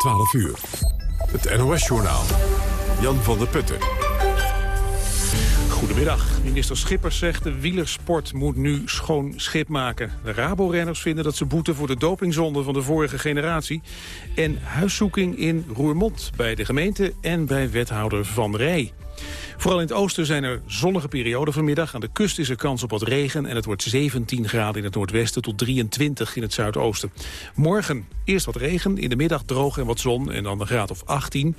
12 uur. Het NOS-journaal. Jan van der Putten. Goedemiddag. Minister Schippers zegt de wielersport moet nu schoon schip maken. De Rabo-renners vinden dat ze boeten voor de dopingzonde van de vorige generatie. En huiszoeking in Roermond bij de gemeente en bij wethouder Van Rij. Vooral in het oosten zijn er zonnige perioden vanmiddag. Aan de kust is er kans op wat regen en het wordt 17 graden in het noordwesten tot 23 in het zuidoosten. Morgen eerst wat regen, in de middag droog en wat zon en dan een graad of 18.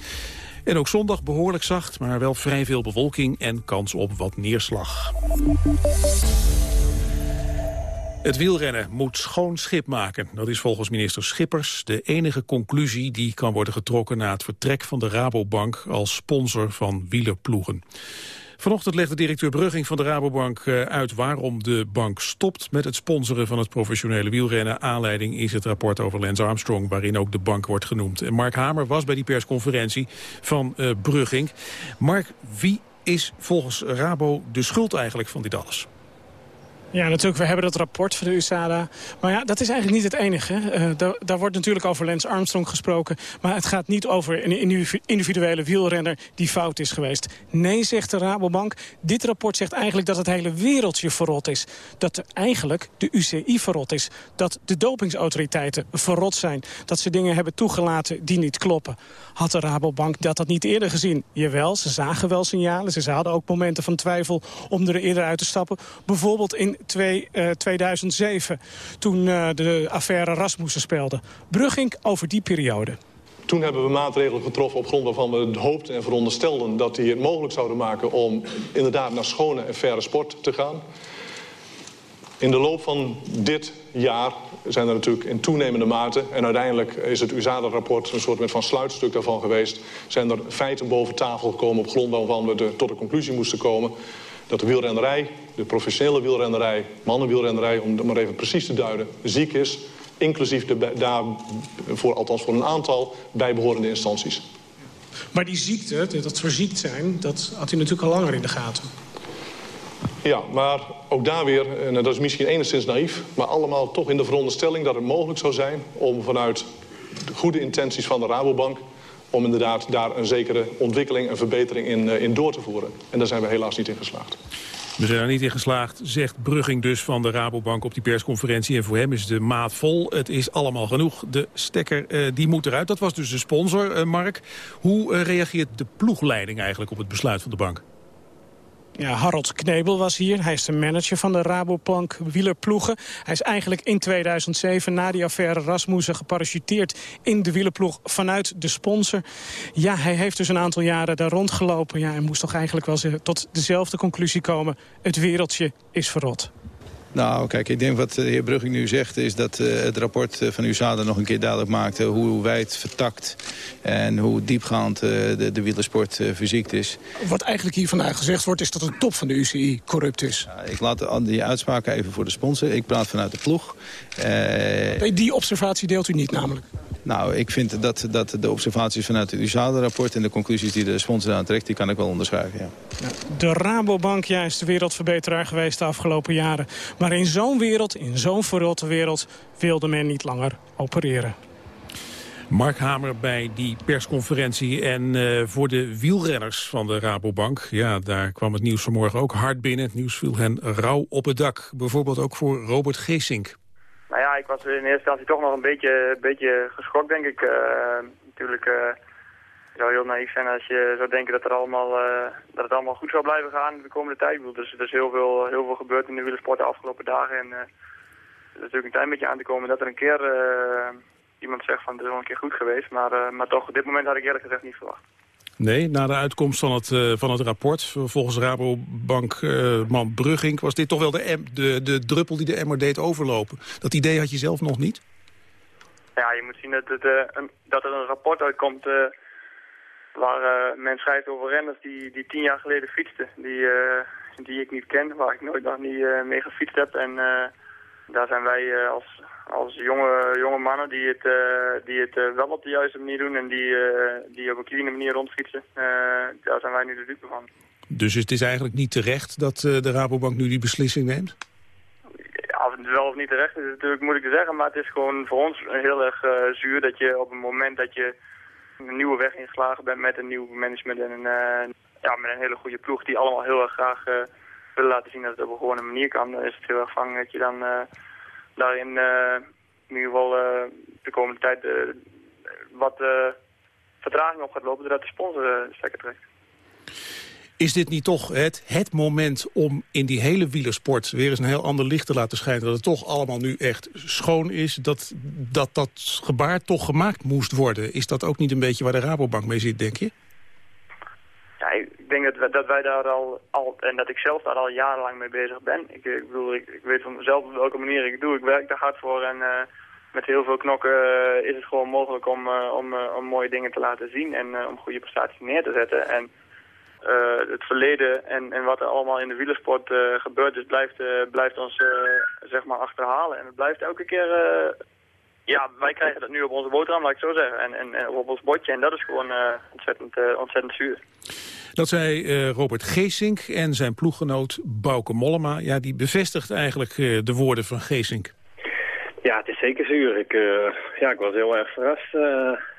En ook zondag behoorlijk zacht, maar wel vrij veel bewolking en kans op wat neerslag. Het wielrennen moet schoon schip maken. Dat is volgens minister Schippers de enige conclusie die kan worden getrokken na het vertrek van de Rabobank als sponsor van wielerploegen. Vanochtend legde directeur Brugging van de Rabobank eh, uit waarom de bank stopt met het sponsoren van het professionele wielrennen. Aanleiding is het rapport over Lance Armstrong, waarin ook de bank wordt genoemd. En Mark Hamer was bij die persconferentie van uh, Brugging. Mark, wie is volgens Rabo de schuld eigenlijk van dit alles? Ja, natuurlijk. We hebben dat rapport van de USADA. Maar ja, dat is eigenlijk niet het enige. Daar, daar, wordt natuurlijk over Lance Armstrong gesproken. Maar het gaat niet over een individuele wielrenner die fout is geweest. Nee, zegt de Rabobank. Dit rapport zegt eigenlijk dat het hele wereldje verrot is. Dat eigenlijk de UCI verrot is. Dat de dopingsautoriteiten verrot zijn. Dat ze dingen hebben toegelaten die niet kloppen. Had de Rabobank dat dat niet eerder gezien? Jawel, ze zagen wel signalen. Ze hadden ook momenten van twijfel om er eerder uit te stappen. Bijvoorbeeld in 2007, eh, toen uh, de affaire Rasmussen speelde. Brugging over die periode. Toen hebben we maatregelen getroffen op grond waarvan we hoopten en veronderstelden... dat die het mogelijk zouden maken om inderdaad naar schone en faire sport te gaan. In de loop van dit jaar zijn er natuurlijk in toenemende mate... en uiteindelijk is het USADA-rapport een soort van sluitstuk daarvan geweest... zijn er feiten boven tafel gekomen op grond waarvan we tot de conclusie moesten komen dat de wielrennerij, de professionele wielrennerij, mannenwielrennerij... om het maar even precies te duiden, ziek is... inclusief de, daar, voor, althans voor een aantal bijbehorende instanties. Maar die ziekte, dat verziekt zijn, dat had u natuurlijk al langer in de gaten. Ja, maar ook daar weer, en dat is misschien enigszins naïef... maar allemaal toch in de veronderstelling dat het mogelijk zou zijn... om vanuit de goede intenties van de Rabobank om inderdaad daar een zekere ontwikkeling en verbetering in, uh, in door te voeren. En daar zijn we helaas niet in geslaagd. We zijn er niet in geslaagd, zegt Brugging dus van de Rabobank op die persconferentie. En voor hem is de maat vol. Het is allemaal genoeg. De stekker uh, die moet eruit. Dat was dus de sponsor, uh, Mark. Hoe reageert de ploegleiding eigenlijk op het besluit van de bank? Ja, Harold Knebel was hier. Hij is de manager van de Rabobank wielerploegen. Hij is eigenlijk in 2007 na die affaire Rasmussen geparachuteerd in de wielerploeg vanuit de sponsor. Ja, hij heeft dus een aantal jaren daar rondgelopen. Ja, en moest toch eigenlijk wel tot dezelfde conclusie komen. Het wereldje is verrot. Nou, kijk, ik denk wat de heer Brugging nu zegt... is dat uh, het rapport uh, van USADA nog een keer duidelijk maakte... hoe wijd vertakt en hoe diepgaand uh, de, de wielersport verziekt is. Wat eigenlijk hier vandaag gezegd wordt... is dat de top van de UCI corrupt is. Ja, ik laat die uitspraken even voor de sponsor. Ik praat vanuit de ploeg. Die observatie deelt u niet namelijk? Nou, ik vind dat, dat de observaties vanuit het USADA-rapport... en de conclusies die de sponsor aantrekt, die kan ik wel onderschrijven, ja. De Rabobank ja, is de wereldverbeteraar geweest de afgelopen jaren. Maar in zo'n wereld, in zo'n verrotte wereld, wilde men niet langer opereren. Mark Hamer bij die persconferentie. En uh, voor de wielrenners van de Rabobank, ja, daar kwam het nieuws vanmorgen ook hard binnen. Het nieuws viel hen rauw op het dak. Bijvoorbeeld ook voor Robert Geesink. Ik was in eerste instantie toch nog een beetje, beetje geschokt, denk ik. Uh, natuurlijk uh, zou heel naïef zijn als je zou denken dat, er allemaal, uh, dat het allemaal goed zou blijven gaan de komende tijd. Dus er is heel veel, heel veel gebeurd in de wielersport de afgelopen dagen. En er is natuurlijk een beetje aan te komen dat er een keer iemand zegt van het is wel een keer goed geweest. Maar, maar toch, op dit moment had ik eerlijk gezegd niet verwacht. Nee, na de uitkomst van het, uh, van het rapport, volgens Rabobankman uh, Brugging... was dit toch wel de, de, de druppel die de emmer deed overlopen. Dat idee had je zelf nog niet? Ja, je moet zien dat, het, een, dat er een rapport uitkomt... Eh, waar men schrijft over renners die, die tien jaar geleden fietsten. Die, die ik niet ken, waar ik nooit nog niet mee gefietst heb. En daar zijn wij als, als jonge, jonge mannen die het, uh, die het uh, wel op de juiste manier doen en die, uh, die op een clean manier rondfietsen, daar zijn wij nu de dupe van. Dus het is eigenlijk niet terecht dat de Rabobank nu die beslissing neemt? Het wel of niet terecht is natuurlijk moeilijk te zeggen, maar het is gewoon voor ons heel erg zuur dat je op het moment dat je een nieuwe weg ingeslagen bent met een nieuw management en een, ja, met een hele goede ploeg die allemaal heel erg graag willen laten zien dat het op een gewone manier kan, dan is het heel erg vang dat je dan daarin in ieder geval de komende tijd wat vertraging op gaat lopen doordat de sponsor stekker trekt. Is dit niet toch het, het moment om in die hele wielersport... weer eens een heel ander licht te laten schijnen... dat het toch allemaal nu echt schoon is... dat dat, dat gebaar toch gemaakt moest worden? Is dat ook niet een beetje waar de Rabobank mee zit, denk je? Ja, ik denk dat, wij, dat wij daar al, al... en dat ik zelf daar al jarenlang mee bezig ben. Ik, ik bedoel, ik, ik, weet van mezelf op welke manier ik het doe. Ik werk daar hard voor en... Uh, met heel veel knokken uh, is het gewoon mogelijk om, om, mooie dingen te laten zien en om goede prestaties neer te zetten. En het verleden en, en wat er allemaal in de wielersport gebeurd is, blijft, blijft ons zeg maar achterhalen. En het blijft elke keer, ja, wij krijgen dat nu op onze boterham, laat ik zo zeggen, en, en, en op ons bordje. En dat is gewoon ontzettend, ontzettend zuur. Dat zei Robert Geesink en zijn ploeggenoot Bouke Mollema. Ja, die bevestigt eigenlijk de woorden van Geesink. Ja, het is zeker zuur. Ik, ja, ik was heel erg verrast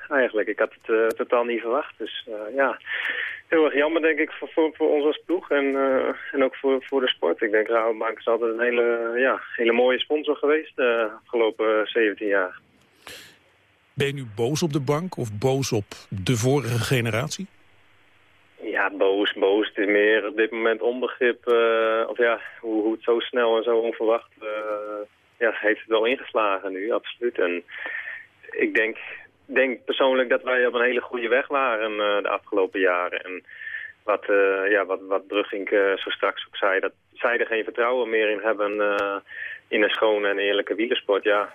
eigenlijk. Ik had het totaal niet verwacht. Dus ja, heel erg jammer, denk ik, voor, voor, ons als ploeg en, uh, en ook voor, voor de sport. Ik denk Rabobank is altijd een hele, ja, hele mooie sponsor geweest de uh, afgelopen 17 jaar. Ben je nu boos op de bank of boos op de vorige generatie? Ja, boos, boos. Het is meer op dit moment onbegrip. Uh, of ja, hoe, hoe het zo snel en zo onverwacht uh, ja, heeft het wel ingeslagen nu, absoluut. En ik denk denk persoonlijk dat wij op een hele goede weg waren uh, de afgelopen jaren. En wat, uh, ja, wat, wat Brugging uh, zo straks ook zei, dat zij er geen vertrouwen meer in hebben in een schone en eerlijke wielersport. Ja,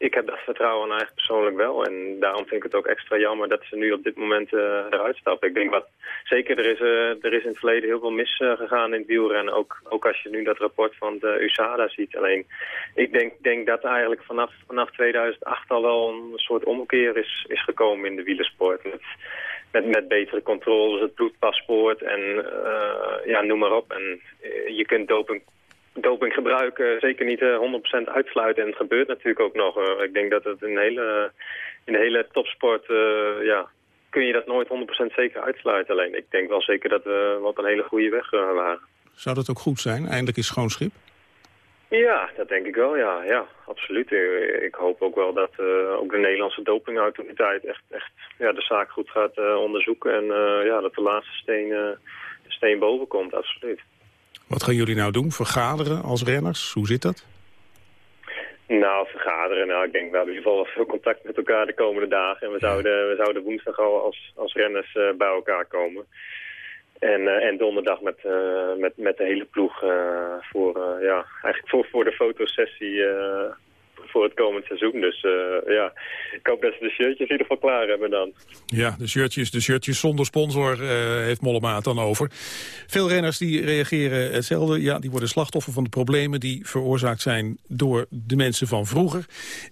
ik heb dat vertrouwen eigenlijk persoonlijk wel. En daarom vind ik het ook extra jammer dat ze nu op dit moment uh, eruit stappen. Ik denk wat, zeker, er is, uh, er is in het verleden heel veel misgegaan uh, in het wielrennen. Ook, ook als je nu dat rapport van de USADA ziet. Alleen, ik denk, denk dat eigenlijk vanaf, vanaf 2008 al wel een soort omkeer is, is gekomen in de wielersport. Met, met, met betere controles, het bloedpaspoort en ja, noem maar op. En je kunt doping doping gebruiken zeker niet 100% eh, uitsluiten. En het gebeurt natuurlijk ook nog. Uh, ik denk dat het in de hele, in de hele topsport, uh, ja, kun je dat nooit 100% zeker uitsluiten. Alleen ik denk wel zeker dat we op een hele goede weg waren. Zou dat ook goed zijn? Eindelijk is schoon schip? Ja, dat denk ik wel, ja, ja absoluut. Ik hoop ook wel dat ook de Nederlandse dopingautoriteit echt, echt ja, de zaak goed gaat onderzoeken. En ja, dat de laatste steen, de steen boven komt, absoluut. Wat gaan jullie nou doen? Vergaderen als renners? Hoe zit dat? Nou, vergaderen. Nou, ik denk, we hebben in ieder geval veel contact met elkaar de komende dagen. En we zouden, we zouden woensdag al als, als renners uh, bij elkaar komen. En, uh, en donderdag met, uh, met, met de hele ploeg voor, ja, eigenlijk voor, voor de fotosessie voor het komend seizoen. Dus uh, ja, ik hoop dat ze de shirtjes in ieder geval klaar hebben dan. Ja, de shirtjes, de shirtjes zonder sponsor uh, heeft Mollema het dan over. Veel renners die reageren hetzelfde. Ja, die worden slachtoffer van de problemen die veroorzaakt zijn door de mensen van vroeger.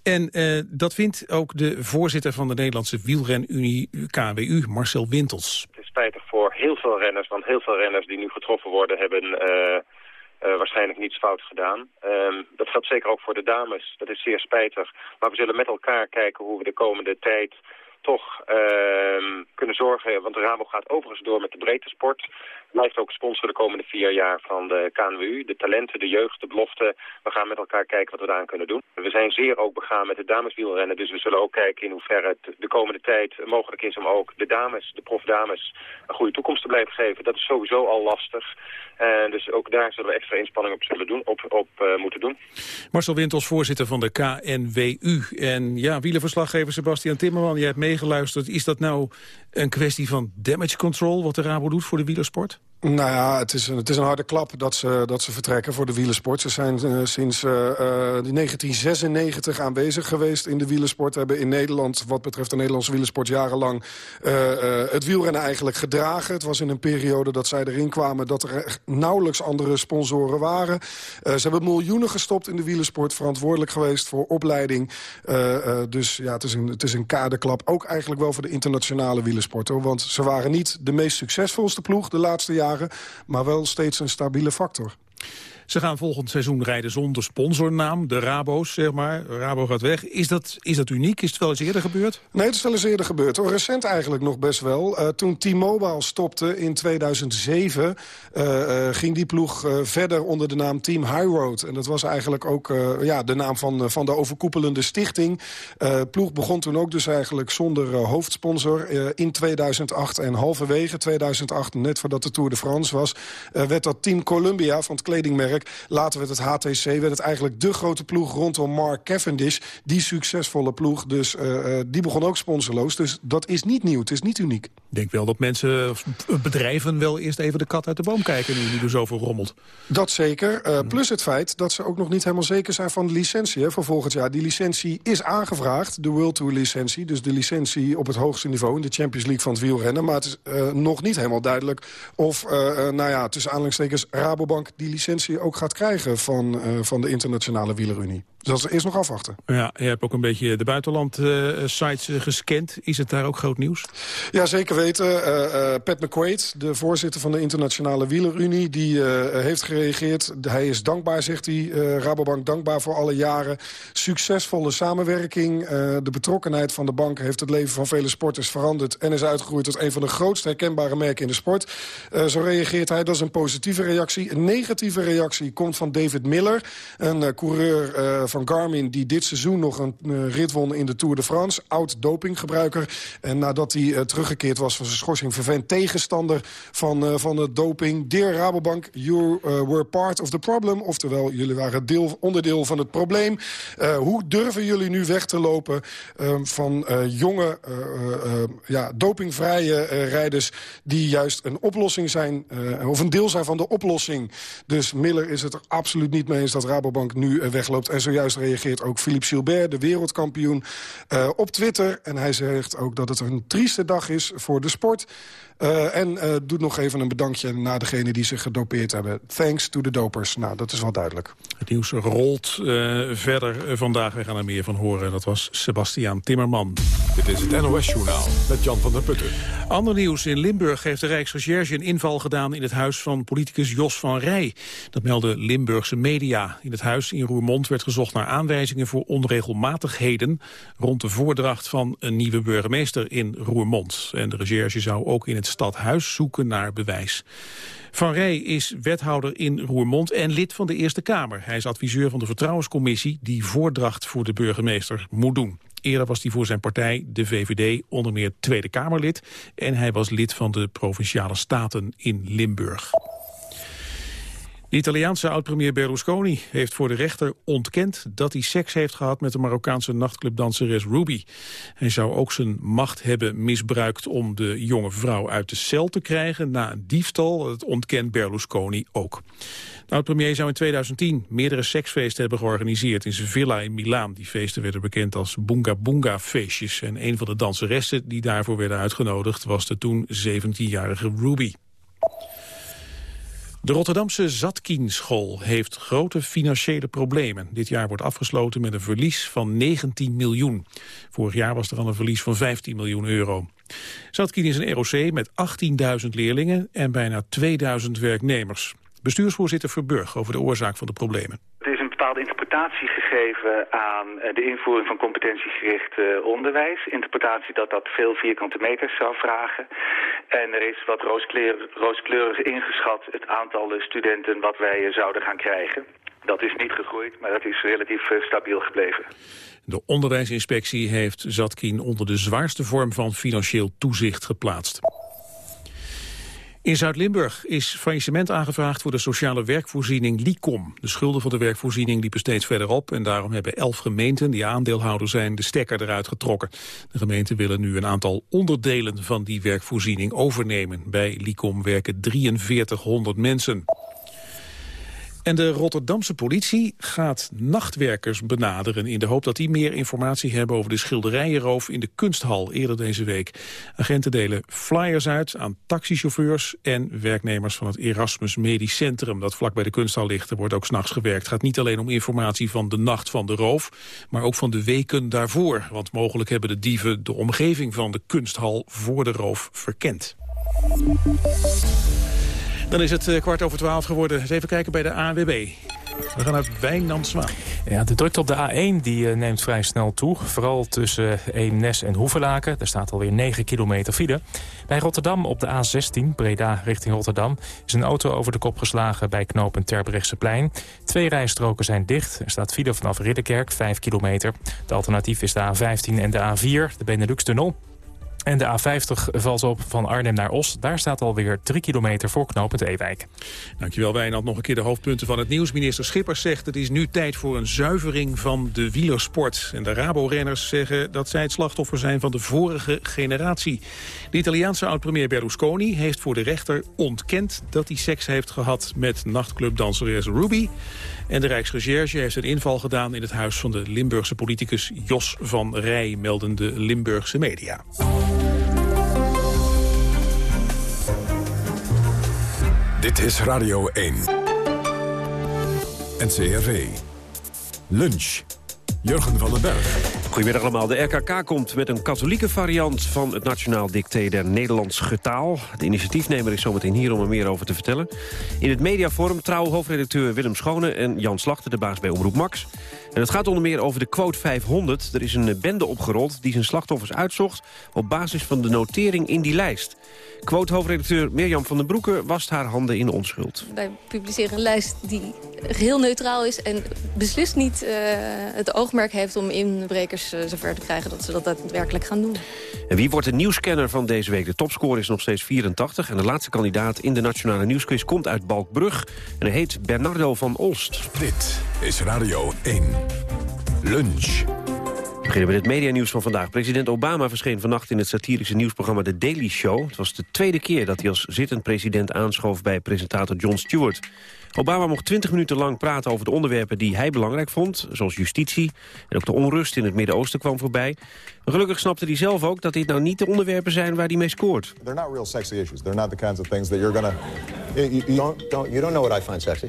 En uh, dat vindt ook de voorzitter van de Nederlandse wielrenunie KWU, Marcel Wintels. Het is spijtig voor heel veel renners, want heel veel renners die nu getroffen worden hebben uh, waarschijnlijk niets fout gedaan. Um, dat geldt zeker ook voor de dames. Dat is zeer spijtig. Maar we zullen met elkaar kijken hoe we de komende tijd toch uh, kunnen zorgen. Want de Rabo gaat overigens door met de breedte sport. Blijft ook sponsor de komende vier jaar van de KNWU. De talenten, de jeugd, de beloften. We gaan met elkaar kijken wat we daaraan kunnen doen. We zijn zeer ook begaan met de dameswielrennen. Dus we zullen ook kijken in hoeverre het de komende tijd mogelijk is om ook de dames, de profdames, een goede toekomst te blijven geven. Dat is sowieso al lastig. En dus ook daar zullen we extra inspanning op, zullen doen, op, op uh, moeten doen. Marcel Wintels, voorzitter van de KNWU. En ja, wielerverslaggever Sebastian Timmerman, jij hebt meegeluisterd. Is dat nou een kwestie van damage control wat de Rabo doet voor de wielersport? Nou ja, het is, een, het is een harde klap dat ze, dat ze vertrekken voor de wielersport. Ze zijn uh, sinds uh, uh, 1996 aanwezig geweest in de wielersport. Hebben in Nederland, wat betreft de Nederlandse wielersport, jarenlang het wielrennen eigenlijk gedragen. Het was in een periode dat zij erin kwamen dat er nauwelijks andere sponsoren waren. ze hebben miljoenen gestopt in de wielersport, verantwoordelijk geweest voor opleiding. dus ja, het is, een, het is een kaderklap. Ook eigenlijk wel voor de internationale wielersport. Hoor, want ze waren niet de meest succesvolste ploeg de laatste jaren maar wel steeds een stabiele factor. Ze gaan volgend seizoen rijden zonder sponsornaam, de Rabo's, zeg maar. Rabo gaat weg. Is dat, is dat uniek? Is het wel eens eerder gebeurd? Nee, het is wel eens eerder gebeurd. Recent eigenlijk nog best wel. Uh, toen T-Mobile stopte in 2007... Uh, uh, ging die ploeg verder onder de naam Team High Road. En dat was eigenlijk ook ja, de naam van, van de overkoepelende stichting. Ploeg begon toen ook dus eigenlijk zonder hoofdsponsor in 2008. En halverwege 2008, net voordat de Tour de France was... Werd dat Team Columbia van het kledingmerk... later werd het HTC, werd het eigenlijk de grote ploeg rondom Mark Cavendish. Die succesvolle ploeg, dus uh, die begon ook sponsorloos. Dus dat is niet nieuw, het is niet uniek. Ik denk wel dat mensen, bedrijven wel eerst even de kat uit de boom kijken... nu er zoveel rommelt. Dat zeker. Uh, plus het feit dat ze ook nog niet helemaal zeker zijn van de licentie hè, voor volgend jaar. Die licentie is aangevraagd, de World Tour licentie. Dus de licentie op het hoogste niveau in de Champions League van het wielrennen. Maar het is uh, nog niet helemaal duidelijk of, nou ja, tussen aanhalingstekens Rabobank die licentie ook gaat krijgen van, van de internationale wielerunie. Dus dat is nog afwachten. Ja, je hebt ook een beetje de buitenland-sites uh, gescand. Is het daar ook groot nieuws? Ja, zeker weten. Uh, uh, Pat McQuaid, de voorzitter van de Internationale Wielerunie... die heeft gereageerd. Hij is dankbaar, zegt hij, Rabobank dankbaar voor alle jaren. Succesvolle samenwerking. de betrokkenheid van de bank heeft het leven van vele sporters veranderd... en is uitgegroeid tot een van de grootste herkenbare merken in de sport. zo reageert hij. Dat is een positieve reactie. Een negatieve reactie komt van David Miller, een coureur van Garmin... die dit seizoen nog een uh, rit won in de Tour de France. Oud-dopinggebruiker. En nadat hij uh, teruggekeerd was van zijn schorsing... vervent tegenstander van, uh, van het doping. Dear Rabobank, you were part of the problem. Oftewel, jullie waren deel, onderdeel van het probleem. hoe durven jullie nu weg te lopen van jonge, ja, dopingvrije rijders... die juist een oplossing zijn, of een deel zijn van de oplossing. Dus Miller is het er absoluut niet mee eens dat Rabobank nu wegloopt. En zojuist reageert ook Philippe Gilbert, de wereldkampioen, uh, op Twitter. En hij zegt ook dat het een trieste dag is voor de sport. Uh, en uh, doet nog even een bedankje naar degene die zich gedopeerd hebben. Thanks to the dopers. Nou, dat is wel duidelijk. Het nieuws rolt uh, verder vandaag. We gaan er meer van horen. Dat was Sebastiaan Timmerman. Dit is het NOS-journaal met Jan van der Putten. Ander nieuws. In Limburg heeft de Rijksrecherche een inval gedaan... in het huis van politicus Jos van Rij. Dat meldde Limburgse media. In het huis in Roermond werd gezocht naar aanwijzingen... voor onregelmatigheden rond de voordracht van een nieuwe burgemeester in Roermond. En de recherche zou ook in het stadhuis zoeken naar bewijs. Van Rij is wethouder in Roermond en lid van de Eerste Kamer. Hij is adviseur van de Vertrouwenscommissie die voordracht voor de burgemeester moet doen. Eerder was hij voor zijn partij, de VVD, onder meer Tweede Kamerlid... en hij was lid van de Provinciale Staten in Limburg. De Italiaanse oud-premier Berlusconi heeft voor de rechter ontkend dat hij seks heeft gehad met de Marokkaanse nachtclubdanseres Ruby. Hij zou ook zijn macht hebben misbruikt om de jonge vrouw uit de cel te krijgen na een diefstal. Dat ontkent Berlusconi ook. De oud-premier zou in 2010 meerdere seksfeesten hebben georganiseerd in zijn villa in Milaan. Die feesten werden bekend als Bunga Bunga feestjes. En een van de danseressen die daarvoor werden uitgenodigd was de toen 17-jarige Ruby. De Rotterdamse Zatkienschool heeft grote financiële problemen. Dit jaar wordt afgesloten met een verlies van 19 miljoen. Vorig jaar was er al een verlies van 15 miljoen euro. Zatkien is een ROC met 18.000 leerlingen en bijna 2000 werknemers. Bestuursvoorzitter Verburg over de oorzaak van de problemen bepaalde interpretatie gegeven aan eh, de invoering van competentiegericht eh, onderwijs. Interpretatie dat dat veel vierkante meters zou vragen. En er is wat rooskleurig ingeschat het aantal studenten wat wij zouden gaan krijgen. Dat is niet gegroeid, maar dat is relatief eh, stabiel gebleven. De onderwijsinspectie heeft Zatkin onder de zwaarste vorm van financieel toezicht geplaatst. In Zuid-Limburg is faillissement aangevraagd voor de sociale werkvoorziening LICOM. De schulden van de werkvoorziening liepen steeds verder op... en daarom hebben elf gemeenten die aandeelhouder zijn de stekker eruit getrokken. De gemeenten willen nu een aantal onderdelen van die werkvoorziening overnemen. Bij LICOM werken 4300 mensen. En de Rotterdamse politie gaat nachtwerkers benaderen... in de hoop dat die meer informatie hebben over de schilderijenroof in de kunsthal eerder deze week. Agenten delen flyers uit aan taxichauffeurs en werknemers van het Erasmus Medisch Centrum... dat vlak bij de kunsthal ligt. Er wordt ook s'nachts gewerkt. Het gaat niet alleen om informatie van de nacht van de roof... maar ook van de weken daarvoor. Want mogelijk hebben de dieven de omgeving van de kunsthal voor de roof verkend. Dan is het eh, kwart over twaalf geworden. Even kijken bij de ANWB. We gaan naar Wijnand Zwaan. Ja, de drukte op de A1 die, eh, neemt vrij snel toe. Vooral tussen Eemnes en Hoevelaken. Daar staat alweer 9 kilometer file. Bij Rotterdam op de A16, Breda richting Rotterdam... is een auto over de kop geslagen bij knooppunt Terbrechtseplein. Twee rijstroken zijn dicht. Er staat file vanaf Ridderkerk, 5 kilometer. De alternatief is de A15 en de A4, de Benelux-tunnel. En de A50 valt op van Arnhem naar Os. Daar staat alweer 3 kilometer voor knooppunt Ewijk. Dankjewel Wijnand. Nog een keer de hoofdpunten van het nieuws. Minister Schippers zegt het is nu tijd voor een zuivering van de wielersport. En de Rabo-renners zeggen dat zij het slachtoffer zijn van de vorige generatie. De Italiaanse oud-premier Berlusconi heeft voor de rechter ontkend... dat hij seks heeft gehad met nachtclubdanseres Ruby. En de Rijksrecherche heeft een inval gedaan in het huis van de Limburgse politicus Jos van Rij, melden de Limburgse media. Dit is Radio 1. NCRV. Lunch. Jurgen van den Berg. Goedemiddag allemaal. De RKK komt met een katholieke variant van het Nationaal Dicté der Nederlands Getaal. De initiatiefnemer is zometeen hier om er meer over te vertellen. In het mediaforum trouw hoofdredacteur Willem Schone en Jan Slachter, de baas bij Omroep Max. En het gaat onder meer over de quote 500. Er is een bende opgerold die zijn slachtoffers uitzocht... op basis van de notering in die lijst. Quote-hoofdredacteur Mirjam van den Broeke wast haar handen in onschuld. Wij publiceren een lijst die geheel neutraal is... en beslist niet uh, het oogmerk heeft om inbrekers uh, zover te krijgen... dat ze dat daadwerkelijk gaan doen. En wie wordt de nieuwscanner van deze week? De topscore is nog steeds 84. En de laatste kandidaat in de Nationale Nieuwsquiz komt uit Balkbrug. En hij heet Bernardo van Olst. Dit is Radio 1. Lunch. We beginnen met het medianieuws van vandaag. President Obama verscheen vannacht in het satirische nieuwsprogramma The Daily Show. Het was de tweede keer dat hij als zittend president aanschoof bij presentator Jon Stewart. Obama mocht 20 minuten lang praten over de onderwerpen die hij belangrijk vond... zoals justitie en ook de onrust in het Midden-Oosten kwam voorbij. Maar gelukkig snapte hij zelf ook dat dit nou niet de onderwerpen zijn waar hij mee scoort. They're not real sexy issues. They're not the kinds of things that you're gonna... You, you, don't, don't, you don't know what I find sexy.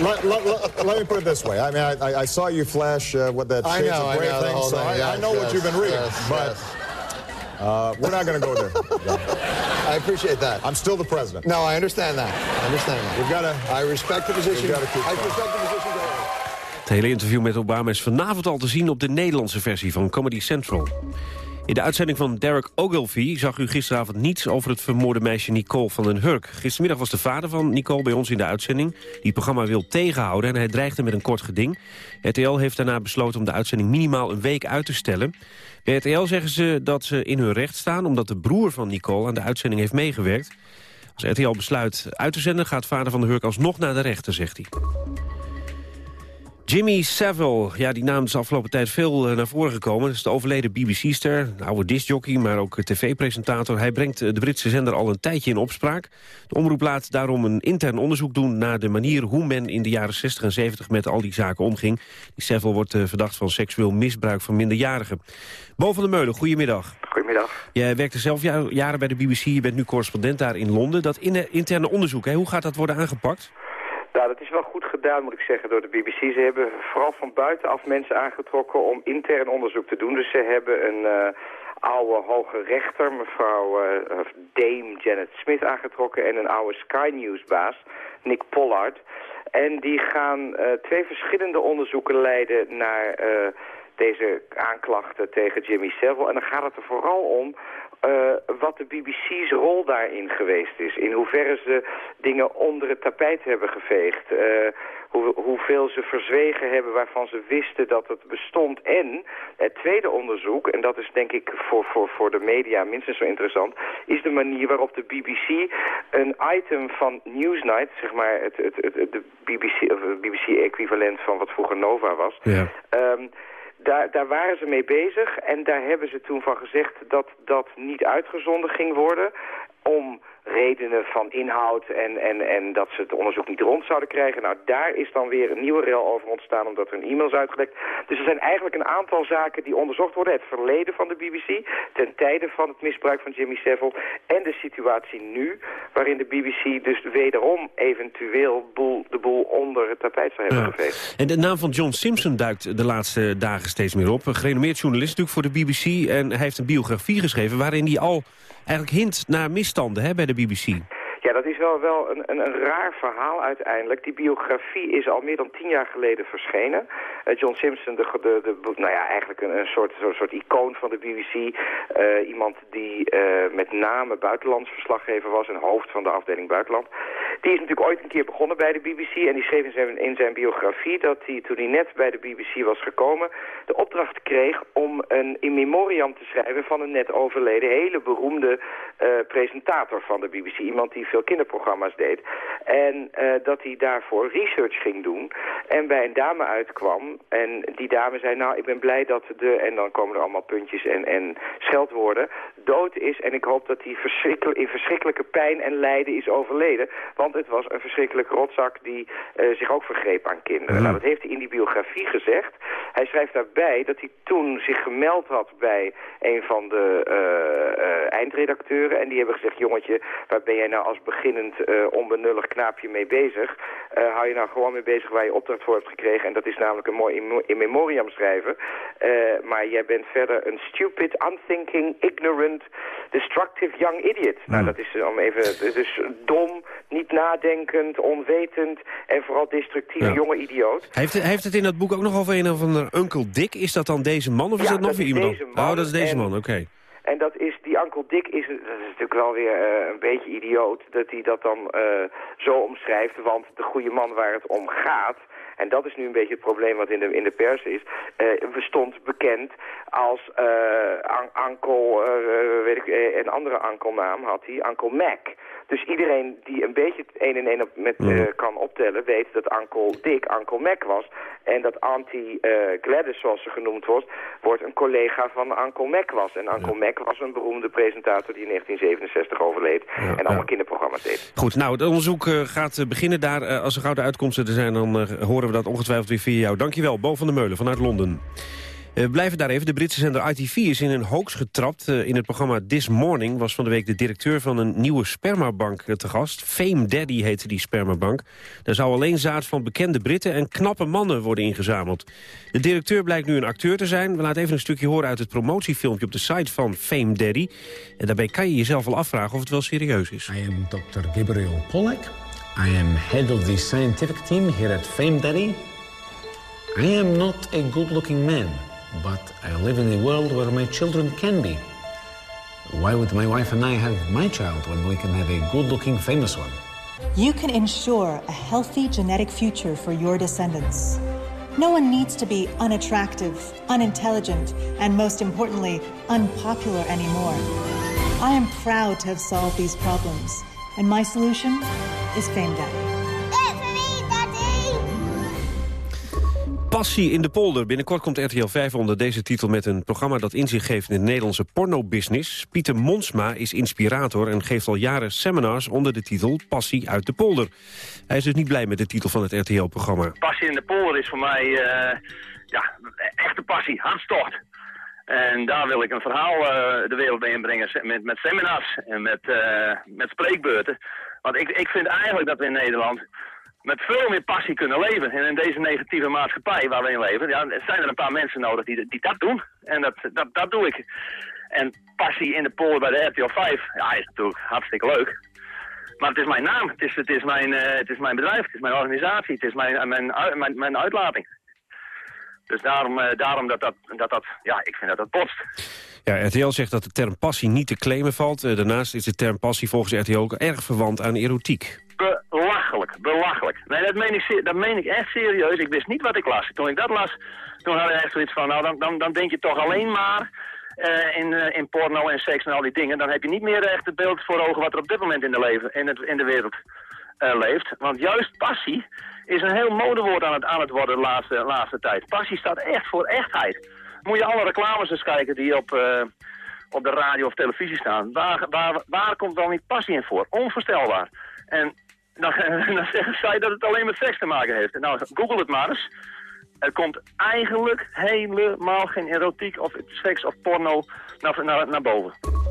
Let, let, let, let, me put it this way. I mean, I, I saw you flash uh, with that Shades know, of Grey thing, so I, yes, I, know yes, what you've been reading. Yes, but uh, we're not going to go there. I appreciate that. I'm still the president. No, I understand that. I understand that. We've got to... I respect the position. We've got to keep I respect the position. Het hele interview met Obama is vanavond al te zien op de Nederlandse versie van Comedy Central. In de uitzending van Derek Ogilvie zag u gisteravond niets over het vermoorde meisje Nicole van den Hurk. Gistermiddag was de vader van Nicole bij ons in de uitzending. Die het programma wil tegenhouden en hij dreigde met een kort geding. RTL heeft daarna besloten om de uitzending minimaal een week uit te stellen. Bij RTL zeggen ze dat ze in hun recht staan omdat de broer van Nicole aan de uitzending heeft meegewerkt. Als RTL besluit uit te zenden gaat vader van den Hurk alsnog naar de rechter, zegt hij. Jimmy Savile, ja, die naam is de afgelopen tijd veel eh, naar voren gekomen. Dat is de overleden BBC-ster, oude discjockey, maar ook tv-presentator. Hij brengt de Britse zender al een tijdje in opspraak. De omroep laat daarom een intern onderzoek doen... naar de manier hoe men in de jaren 60 en 70 met al die zaken omging. Die Savile wordt verdacht van seksueel misbruik van minderjarigen. Bo van der Meulen, goedemiddag. Goedemiddag. Jij werkte zelf jaren bij de BBC, je bent nu correspondent daar in Londen. Dat interne onderzoek, hè, hoe gaat dat worden aangepakt? Nou, dat is wel goed gedaan, moet ik zeggen, door de BBC. Ze hebben vooral van buitenaf mensen aangetrokken om intern onderzoek te doen. Dus ze hebben een uh, oude hoge rechter, mevrouw uh, Dame Janet Smith, aangetrokken... en een oude Sky News-baas, Nick Pollard. En die gaan uh, twee verschillende onderzoeken leiden naar deze aanklachten tegen Jimmy Savile. En dan gaat het er vooral om uh, wat de BBC's rol daarin geweest is. In hoeverre ze dingen onder het tapijt hebben geveegd. Uh, hoe, hoeveel ze verzwegen hebben waarvan ze wisten dat het bestond. En het tweede onderzoek, en dat is denk ik voor, voor, voor de media minstens zo interessant... is de manier waarop de BBC een item van Newsnight... zeg maar het, het, het, het de BBC-equivalent BBC van wat vroeger Nova was... Ja. Um, daar, daar waren ze mee bezig en daar hebben ze toen van gezegd dat dat niet uitgezonden ging worden om redenen van inhoud en, en, en dat ze het onderzoek niet rond zouden krijgen. Nou, daar is dan weer een nieuwe rel over ontstaan omdat er een e-mail is uitgelekt. Dus er zijn eigenlijk een aantal zaken die onderzocht worden. Het verleden van de BBC, ten tijde van het misbruik van Jimmy Savile en de situatie nu, waarin de BBC dus wederom eventueel boel, de boel onder het tapijt zou hebben geveegd. En de naam van John Simpson duikt de laatste dagen steeds meer op. Een gerenommeerd journalist natuurlijk voor de BBC en hij heeft een biografie geschreven waarin hij al eigenlijk hint naar misstanden hè, bij de BBC. Ja, dat is wel, wel een, een, een raar verhaal uiteindelijk. Die biografie is al meer dan tien jaar geleden verschenen. Uh, John Simpson, de, de, de, nou ja, eigenlijk een, een soort, een soort icoon van de BBC. Uh, iemand die uh, met name buitenlands verslaggever was en hoofd van de afdeling buitenland. Die is natuurlijk ooit een keer begonnen bij de BBC en die schreef in zijn, in zijn biografie dat hij toen hij net bij de BBC was gekomen de opdracht kreeg om een in memoriam te schrijven van een net overleden hele beroemde presentator van de BBC. Iemand die veel kinderprogramma's deed. En uh, dat hij daarvoor research ging doen. En bij een dame uitkwam. En die dame zei, nou, ik ben blij dat de... En dan komen er allemaal puntjes en, en scheldwoorden. Dood is. En ik hoop dat hij verschrikkelijk, in verschrikkelijke pijn en lijden is overleden. Want het was een verschrikkelijke rotzak die uh, zich ook vergreep aan kinderen. Mhm. Nou, dat heeft hij in die biografie gezegd. Hij schrijft daarbij dat hij toen zich gemeld had bij een van de uh, eindredacteuren. En die hebben gezegd, jongetje, waar ben jij nou als beginnend uh, onbenullig knaapje mee bezig. Uh, hou je nou gewoon mee bezig waar je opdracht voor hebt gekregen. En dat is namelijk een mooi in, memoriam schrijven. Uh, maar jij bent verder een stupid, unthinking, ignorant, destructive young idiot. Hmm. Nou, dat is om even... Dus dom, niet nadenkend, onwetend en vooral destructief Ja. jonge idioot. Hij heeft, hij heeft het in dat boek ook nog over een of andere Uncle Dick. Is dat dan deze man of is dat nog dat weer is iemand? deze anders? man. Oh, dat is deze En- man, oké. En dat is, die Uncle Dick is, dat is natuurlijk wel weer eh, een beetje idioot dat hij dat dan eh, zo omschrijft. Want de goede man waar het om gaat, en dat is nu een beetje het probleem wat in de, in de pers is, eh bestond bekend als eh Uncle, eh, weet ik, een andere Uncle-naam had hij, Uncle Mac. Dus iedereen die een beetje het één en één op, met, kan optellen, weet dat Uncle Dick Uncle Mac was. En dat Auntie Gladys, zoals ze genoemd wordt, wordt een collega van Uncle Mac was. En Uncle Mac was een beroemde presentator die in 1967 overleed en allemaal kinderprogramma's deed. Goed, nou, het onderzoek gaat beginnen daar. Als er gouden uitkomsten er zijn, dan eh, horen we dat ongetwijfeld weer via jou. Dankjewel, Bo van der Meulen vanuit Londen. Eh, We blijven daar even. De Britse zender ITV is in een hoax getrapt. Eh, in het programma This Morning was van de week de directeur van een nieuwe spermabank eh, te gast. Fame Daddy heette die spermabank. Daar zou alleen zaad van bekende Britten en knappe mannen worden ingezameld. De directeur blijkt nu een acteur te zijn. We laten even een stukje horen uit het promotiefilmpje op de site van Fame Daddy. En daarbij kan je jezelf wel afvragen of het wel serieus is. I am Dr. Gabriel Pollack. I am head of the scientific team here at Fame Daddy. I am not a good-looking man, but I live in a world where my children can be. Why would my wife and I have my child when we can have a good-looking famous one? You can ensure a healthy genetic future for your descendants. No one needs to be unattractive, unintelligent, and most importantly, unpopular anymore. I am proud to have solved these problems, and my solution is Fame Daddy. Passie in de polder. Binnenkort komt RTL 5 onder deze titel met een programma dat inzicht geeft in de Nederlandse pornobusiness. Pieter Monsma is inspirator en geeft al jaren seminars onder de titel Passie uit de polder. Hij is dus niet blij met de titel van het RTL-programma. Passie in de polder is voor mij eh, ja, echte passie, hartstocht. En daar wil ik een verhaal eh, de wereld mee inbrengen met, met seminars en met, eh, met spreekbeurten. Want ik, ik vind eigenlijk dat we in Nederland met veel meer passie kunnen leven. En in deze negatieve maatschappij waar we in leven, ja, zijn er een paar mensen nodig die, die dat doen. En dat, dat, dat doe ik. En passie in de polder bij de RTL 5, ja, is natuurlijk hartstikke leuk. Maar het is mijn naam, het is, het is, mijn, eh, het is mijn bedrijf, het is mijn organisatie, het is mijn, mijn, mijn, mijn uitlating. Dus daarom, eh, daarom dat, dat, dat dat, ja, ik vind dat dat botst. Ja, RTL zegt dat de term passie niet te claimen valt. Eh, daarnaast is de term passie volgens RTL ook erg verwant aan erotiek. Belachelijk, belachelijk. Nee, dat meen, ik, dat meen ik echt serieus. Ik wist niet wat ik las. Toen ik dat las, toen had ik echt zoiets van, nou, dan, dan, dan denk je toch alleen maar eh, in, in porno en seks en al die dingen. Dan heb je niet meer echt het beeld voor ogen wat er op dit moment in de, leven, in het, in de wereld leeft. Want juist passie is een heel modewoord aan het, aan het worden de laatste, laatste tijd. Passie staat echt voor echtheid. Moet je alle reclames eens kijken die op, eh, op de radio of televisie staan. Waar, waar, komt dan niet passie in voor? Onvoorstelbaar. En dan, dan zeggen zij dat het alleen met seks te maken heeft. Nou, google het maar eens. Er komt eigenlijk helemaal geen erotiek of seks of porno naar, naar, naar boven.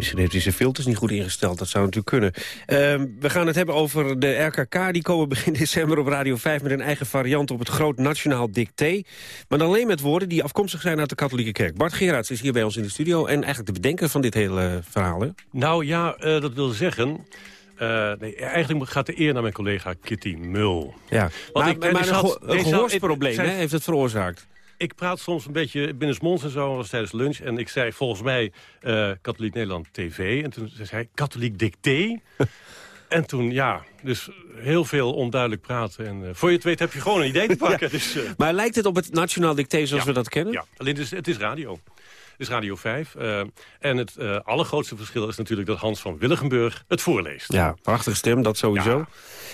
Misschien heeft hij zijn filters niet goed ingesteld, dat zou natuurlijk kunnen. Ehm, we gaan het hebben over de RKK. Die komen begin december op Radio 5 met een eigen variant op het Groot Nationaal Dicté. Maar dan alleen met woorden die afkomstig zijn uit de katholieke kerk. Bart Gerards is hier bij ons in de studio en eigenlijk de bedenker van dit hele verhaal. Hè? Nou ja, eh, dat wil zeggen... Uh, nee, eigenlijk gaat de eer naar mijn collega Kitty Mul. Ja, Want maar, ik maar een, geho- gehoorsprobleem heeft het veroorzaakt. Ik praat soms een beetje binnensmonds en zo, was tijdens lunch. En ik zei volgens mij eh, Katholiek Nederland TV. En toen zei hij Katholiek Dicté. en toen, ja, dus heel veel onduidelijk praten. En eh, voor je het weet heb je gewoon een idee te pakken. Dus, eh, Maar lijkt het op het Nationaal Dicté zoals Ja. we dat kennen? Ja, alleen het is, het is radio. Is Radio 5. eh, en het eh, allergrootste verschil is natuurlijk dat Hans van Willigenburg het voorleest. Ja, prachtige stem, dat sowieso.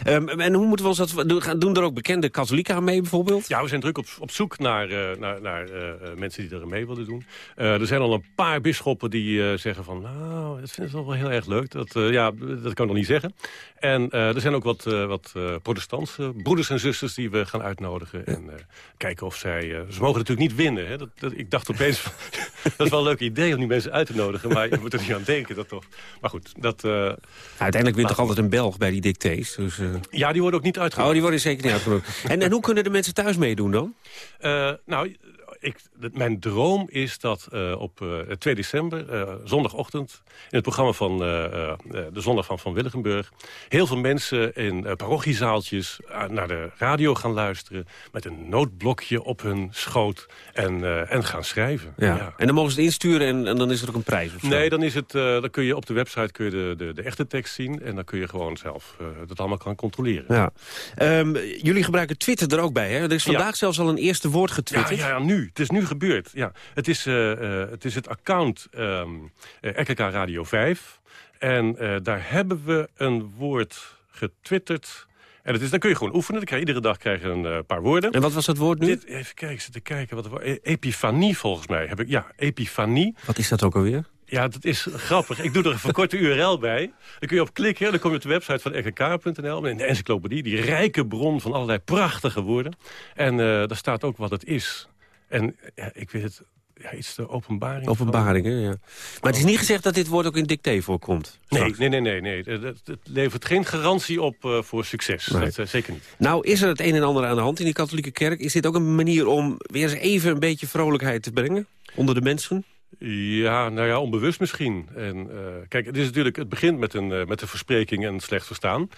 Ehm, en hoe moeten we ons dat doen? Gaan- Doen er ook bekende katholieken aan mee bijvoorbeeld? Ja, we zijn druk op, op zoek naar, eh, naar, naar mensen die er mee willen doen. Er zijn al een paar bisschoppen die zeggen van... nou, dat vinden ze wel heel erg leuk. Dat, ja, dat kan ik nog niet zeggen. En er zijn ook wat, wat protestantse broeders en zusters die we gaan uitnodigen. En kijken of zij... ze mogen natuurlijk niet winnen. Hè. Dat, dat, ik dacht opeens, dat is wel een leuk idee om die mensen uit te nodigen. Maar je moet er niet aan denken. Dat toch. Maar goed, dat... eh, Uiteindelijk wint toch altijd een Belg bij die dictés. Dus, eh, ja, die worden ook niet uitgenodigd. Oh, die worden zeker niet uitgenodigd. en, en hoe kunnen de mensen thuis meedoen dan? Eh, nou, ik, mijn droom is dat eh, op eh, 2 december, eh, zondagochtend... in het programma van de Zondag van Van Willigenburg... heel veel mensen in parochiezaaltjes naar de radio gaan luisteren... met een noodblokje op hun schoot en, en gaan schrijven. Ja. En dan mogen ze het insturen en, en dan is er ook een prijs of zo? Nee, dan, is het, dan kun je op de website kun je de, de, de echte tekst zien... en dan kun je gewoon zelf dat allemaal gaan controleren. Ja. Ehm, jullie gebruiken Twitter er ook bij, hè? Er is vandaag Ja. zelfs al een eerste woord getwitterd. Ja, ja, ja, nu. Het is nu gebeurd. Ja. Het, is, eh, eh, het is het account ehm eh, RKK Radio 5. En daar hebben we een woord getwitterd. En dat is, dan kun je gewoon oefenen. Dan krijg je, iedere dag krijg je een paar woorden. En wat was dat woord nu? Dit, even kijken, zitten kijken. Wat het e- epifanie volgens mij. Heb ik, ja, epifanie. Wat is dat ook alweer? Ja, dat is grappig. Ik doe er een verkorte URL bij. Dan kun je op klikken. Dan kom je op de website van rkk.nl. In de encyclopedie. Die rijke bron van allerlei prachtige woorden. En daar staat ook wat het is. En ja, ik weet het... Ja, iets de openbaring. Openbaringen, ja. Maar het is niet gezegd dat dit woord ook in dicté voorkomt. Nee, nee, nee, nee. nee. Het, levert geen garantie op eh, voor succes. Nee. Dat, eh, zeker niet. Nou, is er het een en ander aan de hand in die katholieke kerk? Is dit ook een manier om weer eens even een beetje vrolijkheid te brengen onder de mensen? Ja, nou ja, onbewust misschien. En, eh, kijk, het, is natuurlijk, het begint met een, met een verspreking en een slecht verstaan.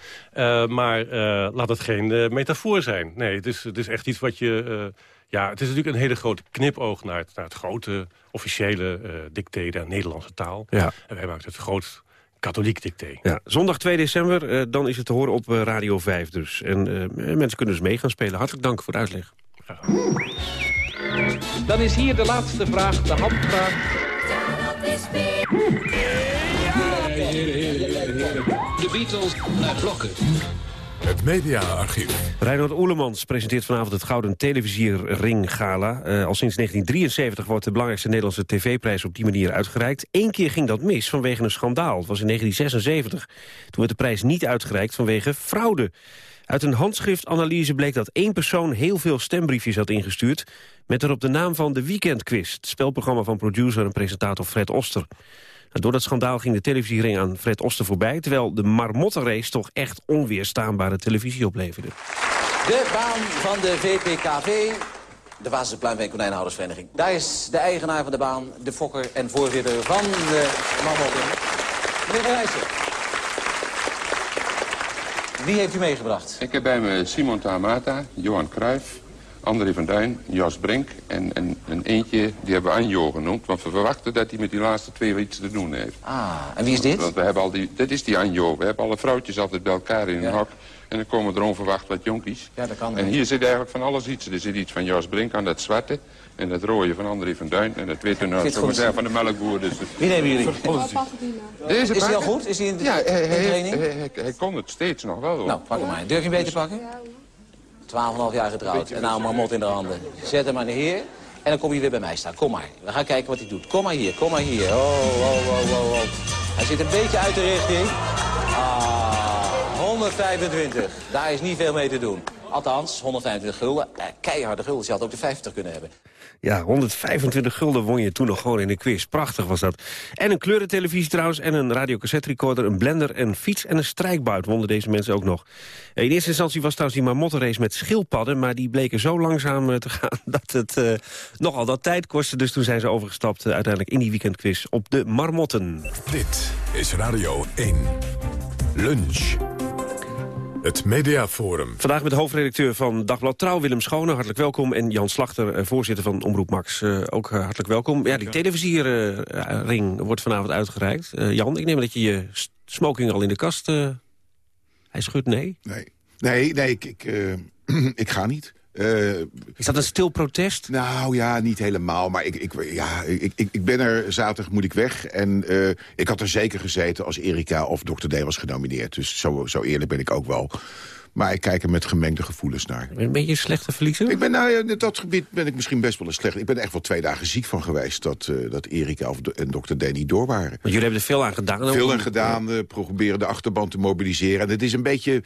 Maar laat het geen metafoor zijn. Nee, het is, het is echt iets wat je... ja, het is natuurlijk een hele grote knipoog naar het, naar het grote officiële eh dicté der Nederlandse taal. Ja. En wij maken het groot katholiek dicté. Ja, zondag 2 december, eh, dan is het te horen op eh, Radio 5 dus. En eh, mensen kunnen dus mee gaan spelen. Hartelijk dank voor de uitleg. Dan is hier de laatste vraag, de handvraag. De Beatles naar blokken. Het mediaarchief. Reinhard Oelemans presenteert vanavond het Gouden Televisier Gala. Eh, al sinds 1973 wordt de belangrijkste Nederlandse tv-prijs op die manier uitgereikt. Eén keer ging dat mis vanwege een schandaal. Het was in 1976. Toen werd de prijs niet uitgereikt vanwege fraude. Uit een handschriftanalyse bleek dat één persoon heel veel stembriefjes had ingestuurd... met erop de naam van de Weekendquiz, het spelprogramma van producer en presentator Fred Oster. Nou, Door dat schandaal ging de televisiering aan Fred Oster voorbij... terwijl de marmottenrace toch echt onweerstaanbare televisie opleverde. De baan van de VPKV, de Wazerpluimveen Konijnenhoudersvereniging. Daar is de eigenaar van de baan, de fokker en voorzitter van de Marmotten. Meneer Van. Wie heeft u meegebracht? Ik heb bij me Simon Tamata, Johan Cruijff, André van Duin, Jos Brink en, en een eentje, die hebben we Anjo genoemd. Want we verwachten dat hij met die laatste twee wel iets te doen heeft. Ah, en wie is dit? Want we hebben al die, dit is die Anjo. We hebben alle vrouwtjes altijd bij elkaar in een hok. En dan komen er onverwacht wat jonkies. Ja, dat kan. En hier zit eigenlijk van alles iets. Er zit iets van Jos Brink aan dat zwarte. En dat rode van André van Duin. En dat witte nou, zo zeggen, van de melkboer. Dus Wie nemen jullie? Deze Is hij al goed? Is hij in de, Ja, hij, in training? hij, hij, hij kon het steeds nog wel. Hoor. Nou, pak hem maar. Durf je hem beter pakken? 12,5 jaar getrouwd. En nou een marmot in de handen. Zet hem maar neer. En dan kom je weer bij mij staan. Kom maar. We gaan kijken wat hij doet. Kom maar hier, kom maar hier. Oh, oh, oh, oh, oh. Hij zit een beetje uit de richting. Ah, 125. Daar is niet veel mee te doen. Althans, 125 gulden. Eh, keiharde gulden. Je had ook de 50 kunnen hebben. Ja, 125 gulden won je toen nog gewoon in de quiz. Prachtig was dat. En een kleurentelevisie trouwens, en een radiocassette recorder, een blender, een fiets en een strijkbuit wonnen deze mensen ook nog. In eerste instantie was trouwens die marmottenrace met schildpadden, maar die bleken zo langzaam eh, te gaan dat het uh, nogal dat tijd kostte. Dus toen zijn ze overgestapt uiteindelijk in die weekendquiz op de marmotten. Dit is Radio 1. Lunch. Het Mediaforum. Vandaag met de hoofdredacteur van Dagblad Trouw, Willem Schone. Hartelijk welkom. En Jan Slachter, eh, voorzitter van Omroep Max. Uh, ook uh, hartelijk welkom. Ja, die televisierring wordt vanavond uitgereikt. Jan, ik neem dat je je smoking al in de kast... hij schudt nee? Nee, nee, nee ik, ik, ik ga niet. Uh, is dat een stil protest? Nou ja, niet helemaal. Maar ik, ik, ja, ik, ik, ik ben er zaterdag moet ik weg. En uh, ik had er zeker gezeten als Erika of Dr. D was genomineerd. Dus zo, zo eerlijk ben ik ook wel. Maar ik kijk er met gemengde gevoelens naar. Ben je een slechte verliezer? Ik ben, nou ja, in dat gebied ben ik misschien best wel een slecht. Ik ben er echt wel twee dagen ziek van geweest... dat, uh, dat Erika of en dokter D niet door waren. Want jullie hebben er veel aan gedaan. Veel aan gedaan, proberen de achterban te mobiliseren. En het is een beetje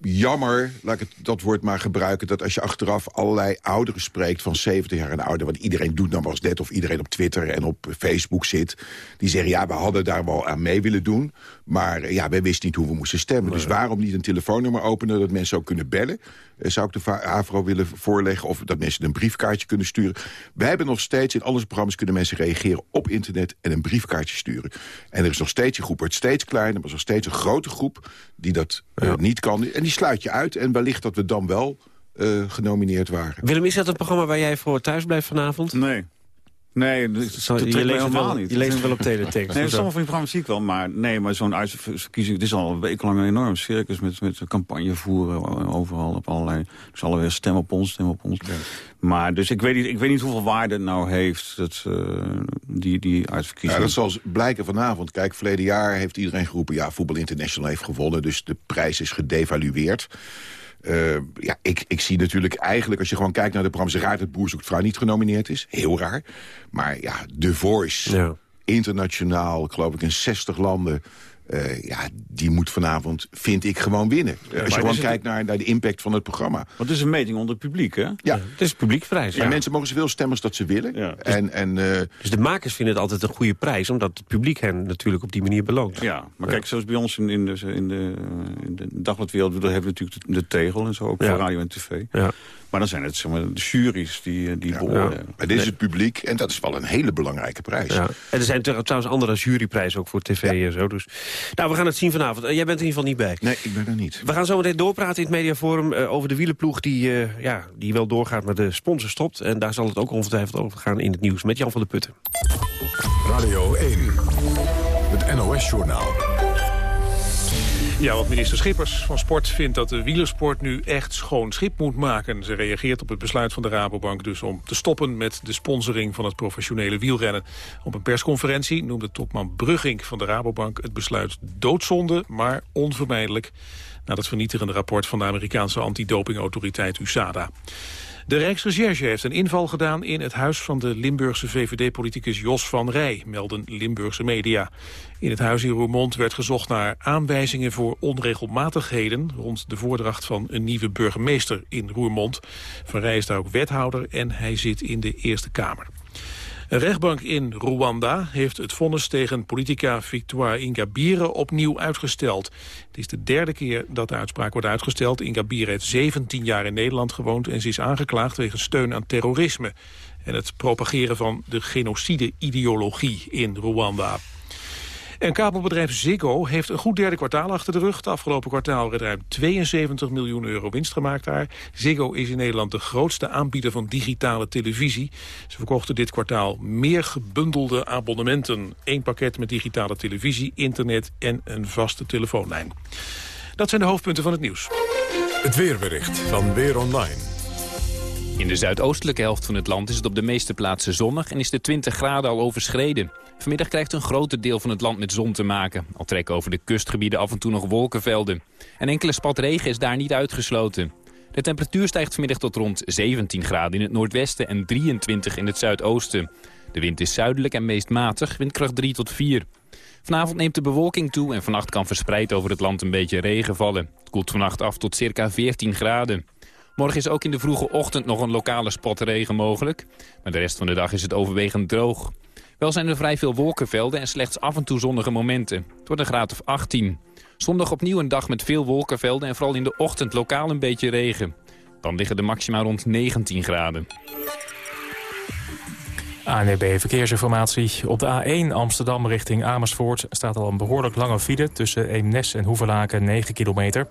jammer, laat ik het, dat woord maar gebruiken... dat als je achteraf allerlei ouderen spreekt van 70 jaar en ouder... want iedereen doet nou als net of iedereen op Twitter en op Facebook zit... die zeggen, ja, we hadden daar wel aan mee willen doen... maar ja, wij wisten niet hoe we moesten stemmen. Dus waarom niet een telefoonnummer openen dat mensen ook kunnen bellen? Eh, zou ik de AVRO willen voorleggen of dat mensen een briefkaartje kunnen sturen. Wij hebben nog steeds, in al onze programma's kunnen mensen reageren op internet... en een briefkaartje sturen. En er is nog steeds, een groep wordt steeds kleiner... maar er is nog steeds een grote groep die dat uh, niet kan. En die sluit je uit en wellicht dat we dan wel uh, genomineerd waren. Willem, is dat een programma waar jij voor thuis blijft vanavond? Nee. Nee, dat Zo, je, leest het wel, niet. je leest het wel op teletext. nee, sommige van die programma's zie ik wel, maar nee, maar zo'n uitverkiezing... het is al een week lang een enorm circus met, met campagne voeren overal op allerlei... Dus alweer stem op ons, stem op ons. Ja. Maar dus ik weet, niet, ik weet niet hoeveel waarde het nou heeft, dat, uh, die, die uitverkiezing. Ja, dat zal blijken vanavond. Kijk, verleden jaar heeft iedereen geroepen... ja, Voetbal International heeft gewonnen, dus de prijs is gedevalueerd. Uh, ja, ik, ik zie natuurlijk eigenlijk, als je gewoon kijkt naar de programma's... raar dat Boer zoekt vrouw niet genomineerd is. Heel raar. Maar ja, The Voice, ja. internationaal, geloof ik in 60 landen... Uh, ja, die moet vanavond, vind ik, gewoon winnen. Ja, Als je gewoon kijkt naar, naar de impact van het programma. Want het is een meting onder het publiek, hè? Ja. Het is publieksprijs. Ja. mensen mogen zoveel stemmen als dat ze willen. Ja. Dus, en, en, uh, dus de makers vinden het altijd een goede prijs... omdat het publiek hen natuurlijk op die manier beloont. Ja, maar kijk, zoals bij ons in, in, de, in, de, in de dagbladwereld... we hebben natuurlijk de, de tegel en zo, ook voor radio en tv. Ja. Maar dan zijn het zeg maar, de juries die, die beoordelen. Ja. Maar dit is het publiek en dat is wel een hele belangrijke prijs. Ja. En er zijn trouwens andere juryprijzen ook voor tv ja. en zo. Dus. Nou, we gaan het zien vanavond. Uh, jij bent er in ieder geval niet bij. Nee, ik ben er niet. We gaan zo meteen doorpraten in het mediaforum uh, over de wielenploeg... Die, uh, ja, die wel doorgaat, maar de sponsor stopt. En daar zal het ook ongetwijfeld over gaan in het nieuws met Jan van der Putten. Radio 1, het NOS-journaal. Ja, want minister Schippers van Sport vindt dat de wielersport nu echt schoon schip moet maken. Ze reageert op het besluit van de Rabobank dus om te stoppen met de sponsoring van het professionele wielrennen. Op een persconferentie noemde topman Brugging van de Rabobank het besluit doodzonde, maar onvermijdelijk. Na het vernietigende rapport van de Amerikaanse antidopingautoriteit USADA. De Rijksrecherche heeft een inval gedaan in het huis van de Limburgse VVD-politicus Jos van Rij, melden Limburgse media. In het huis in Roermond werd gezocht naar aanwijzingen voor onregelmatigheden rond de voordracht van een nieuwe burgemeester in Roermond. Van Rij is daar ook wethouder en hij zit in de Eerste Kamer. Een rechtbank in Rwanda heeft het vonnis tegen politica Victoire Ingabire opnieuw uitgesteld. Het is de derde keer dat de uitspraak wordt uitgesteld. Ingabire heeft 17 jaar in Nederland gewoond en ze is aangeklaagd wegens steun aan terrorisme en het propageren van de genocide-ideologie in Rwanda. En kabelbedrijf Ziggo heeft een goed derde kwartaal achter de rug. Het afgelopen kwartaal werd ruim 72 miljoen euro winst gemaakt daar. Ziggo is in Nederland de grootste aanbieder van digitale televisie. Ze verkochten dit kwartaal meer gebundelde abonnementen. Eén pakket met digitale televisie, internet en een vaste telefoonlijn. Dat zijn de hoofdpunten van het nieuws. Het weerbericht van Weer Online. In de zuidoostelijke helft van het land is het op de meeste plaatsen zonnig... en is de 20 graden al overschreden. Vanmiddag krijgt een groter deel van het land met zon te maken. Al trekken over de kustgebieden af en toe nog wolkenvelden. En enkele spat regen is daar niet uitgesloten. De temperatuur stijgt vanmiddag tot rond 17 graden in het noordwesten en 23 in het zuidoosten. De wind is zuidelijk en meest matig, windkracht 3 tot 4. Vanavond neemt de bewolking toe en vannacht kan verspreid over het land een beetje regen vallen. Het koelt vannacht af tot circa 14 graden. Morgen is ook in de vroege ochtend nog een lokale spot regen mogelijk. Maar de rest van de dag is het overwegend droog. Wel zijn er vrij veel wolkenvelden en slechts af en toe zonnige momenten. Het wordt een graad of 18. Zondag opnieuw een dag met veel wolkenvelden en vooral in de ochtend lokaal een beetje regen. Dan liggen de maxima rond 19 graden. ANWB E Verkeersinformatie. Op de A1 Amsterdam richting Amersfoort staat al een behoorlijk lange file... tussen Eemnes en Hoevelaken, 9 kilometer.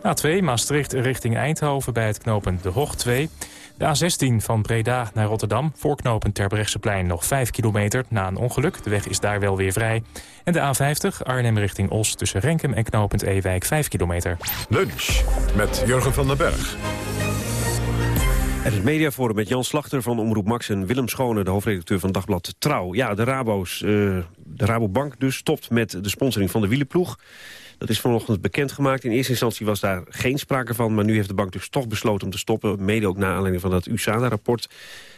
A2 Maastricht richting Eindhoven bij het knooppunt De Hoog 2. De A16 van Breda naar Rotterdam, voorknopend Terbrechtseplein nog 5 kilometer na een ongeluk. De weg is daar wel weer vrij. En de A50 Arnhem richting Os tussen Renkum en knooppunt Ewijk 5 kilometer. Lunch met Jurgen van den Berg. En het mediaforum met Jan Slachter van Omroep Max en Willem Schone, de hoofdredacteur van Dagblad Trouw. Ja, de, Rabo's, eh, de Rabobank dus stopt met de sponsoring van de wielenploeg. Dat is vanochtend bekendgemaakt. In eerste instantie was daar geen sprake van, maar nu heeft de bank dus toch besloten om te stoppen. Mede ook naar aanleiding van dat USADA-rapport.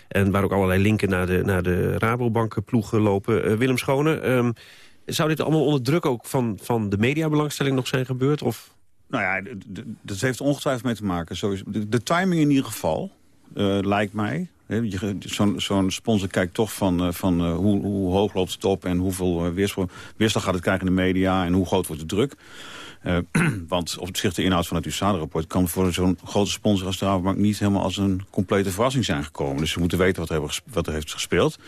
En waar ook allerlei linken naar de, naar de Rabobank-ploeg lopen. Eh, Willem Schone, ehm, zou dit allemaal onder druk ook van, van de mediabelangstelling nog zijn gebeurd? Of... Nou ja, dat heeft ongetwijfeld mee te maken. De, de timing in ieder geval, eh, lijkt mij. Zo'n sponsor kijkt toch van, eh, van eh, hoe, hoe hoog loopt het op... en hoeveel eh, weerslag gaat het krijgen in de media... en hoe groot wordt de druk. Want op zich de inhoud van het USADA-rapport... kan voor zo'n grote sponsor als de Rabobank niet helemaal als een complete verrassing zijn gekomen. Dus ze moeten weten wat er, hebben wat er heeft gespeeld.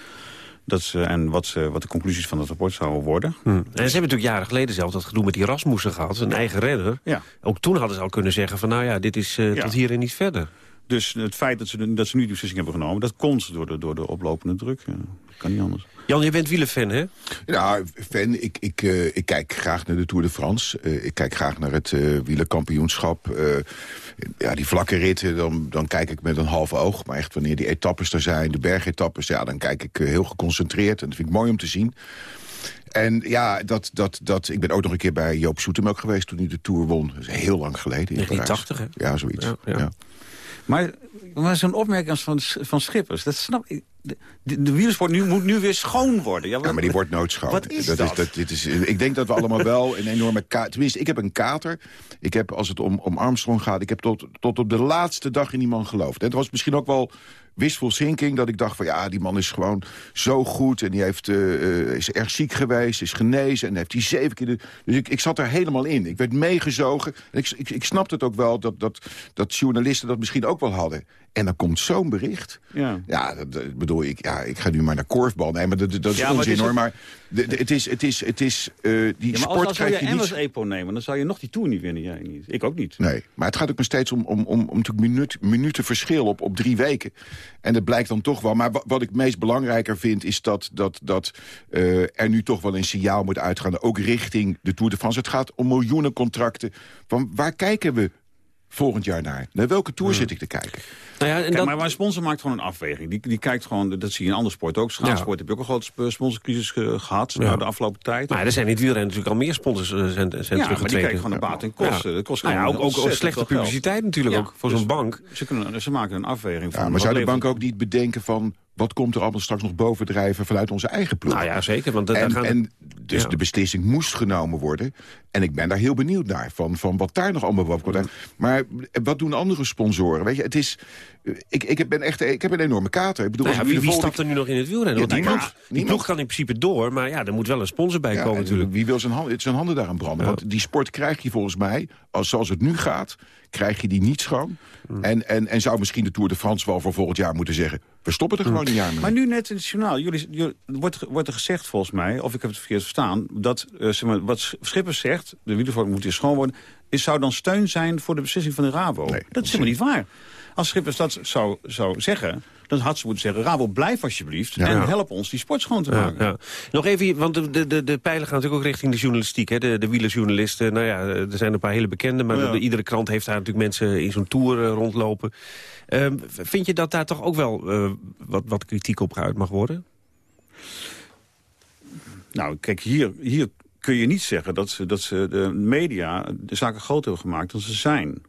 Dat ze, en wat, ze, wat de conclusies van het rapport zouden worden. En ze hebben natuurlijk jaren geleden zelf dat gedoe met die Rasmussen gehad. Een eigen redder. Ja. Ook toen hadden ze al kunnen zeggen van nou ja, dit is Ja. tot hier en niet verder. Dus het feit dat ze, dat ze nu die beslissing hebben genomen... dat komt door de, door de oplopende druk. Ja, dat kan niet anders. Jan, je bent wielenfan, hè? Ja, fan. Ik, ik, eh, ik kijk graag naar de Tour de France. Eh, ik kijk graag naar het eh wielerkampioenschap. Eh, ja, die vlakke ritten, dan, dan kijk ik met een half oog. Maar echt wanneer die etappes er zijn, de bergetappes... ja, dan kijk ik heel geconcentreerd. En dat vind ik mooi om te zien. En ja, dat, dat, dat, ik ben ook nog een keer bij Joop Zoetemelk geweest... toen hij de Tour won. Dat is heel lang geleden. in Parijs. 1980, hè? Ja, zoiets. Ja, ja. Ja. Maar, maar zo'n opmerking van, van Schippers, dat snap ik. De, de, de wielersport nu, moet nu weer schoon worden. Ja, Ja, maar die wordt nooit schoon. Wat is dat? dat? Is, dat dit is, ik denk dat we allemaal wel een enorme kater... Tenminste, ik heb een kater. Ik heb, als het om, om Armstrong gaat... ik heb tot, tot op de laatste dag in die man geloofd. En het was misschien ook wel wishful thinking... dat ik dacht van ja, die man is gewoon zo goed... en die heeft, eh, eh, is erg ziek geweest, is genezen... en heeft die zeven keer... De, dus ik, ik zat er helemaal in. Ik werd meegezogen. En ik, ik, ik snapte het ook wel dat, dat, dat journalisten dat misschien ook wel hadden. En dan komt zo'n bericht. Ja. Ja, dat, dat bedoel ik. Ja, ik ga nu maar naar korfbal. Nee, maar dat, dat is Ja, maar onzin het is hoor. ook- Maar de- de- het is, het is, het is, eh, die Ja, maar als, sport als je krijg je niet... Epo nemen, dan zou je nog die Tour niet winnen. Jij niet. Ik ook niet. Nee, maar het gaat ook nog steeds om, om, om, om natuurlijk minuut, minuten verschil op, op drie weken. En dat blijkt dan toch wel. Maar wa- wat ik meest belangrijker vind, is dat, dat, dat eh, er nu toch wel een signaal moet uitgaan. Ook richting de Tour de France. Het gaat om miljoenen contracten. Van waar kijken we volgend jaar naar? Naar welke Tour zit ik te kijken? Nou ja, en Kijk, dat, maar, maar een sponsor maakt gewoon een afweging. Die, die kijkt gewoon, dat zie je in andere sporten ook. Schaatsport heb je ook een grote sp- sponsorcrisis ge- gehad nou, de afgelopen tijd. maar er zijn in het wielrennen natuurlijk al meer sponsors eh, zijn, zijn ja, maar die kijken gewoon naar baat en kosten. Ja. Dat kost Nou gewoon ook, ook, slechte geld. publiciteit natuurlijk Ja, ook voor dus zo'n bank. Ze, kunnen, ze maken een afweging van... Ja, maar zou de levert- bank ook niet bedenken van... wat komt er allemaal straks nog bovendrijven vanuit onze eigen ploeg? Nou ja, zeker. Want en, gaan en dus Ja. de beslissing moest genomen worden. En ik ben daar heel benieuwd naar, van, van wat daar nog allemaal boven komt. Maar wat doen andere sponsoren? Weet je, het is... Ik, ik, ben echt, ik heb een enorme kater. Ik bedoel, Nou ja, wie, wie volgende- stapt er nu nog in het wielrennen? Ja, Want die, ploeg, die Niemand. ploeg kan in principe door, maar ja, er moet wel een sponsor bij komen en natuurlijk. Wie wil zijn, hand, zijn handen daaraan branden? Want die sport krijg je volgens mij, als, zoals het nu gaat... krijg je die niet schoon. Hmm. En, en, en zou misschien de Tour de France wel voor volgend jaar moeten zeggen... we stoppen er gewoon een jaar mee. Maar nu net in het journaal, jullie, jullie- wordt, wordt er gezegd volgens mij, of ik heb het verkeerd verstaan... dat eh, zeg maar, wat Sch- Schippers zegt, de wielervorm moet weer schoon worden... Is, zou dan steun zijn voor de beslissing van de Rabo. dat is helemaal niet waar. Als Schippers dat zou, zou zeggen, dan had ze moeten zeggen... Rabo, blijf alsjeblieft Ja. en Ja. help ons die sport schoon te maken. ja. Nog even, want de, de, de, de pijlen gaan natuurlijk ook richting de journalistiek. Hè? De, de wielerjournalisten, nou ja, er zijn een paar hele bekende... maar iedere krant heeft daar natuurlijk mensen in zo'n tour eh, rondlopen. Ehm, vind je dat daar toch ook wel eh, wat, wat kritiek op geuit mag worden? Nou, kijk, hier, hier kun je niet zeggen dat ze, dat ze de media de zaken groter hebben gemaakt dan ze zijn.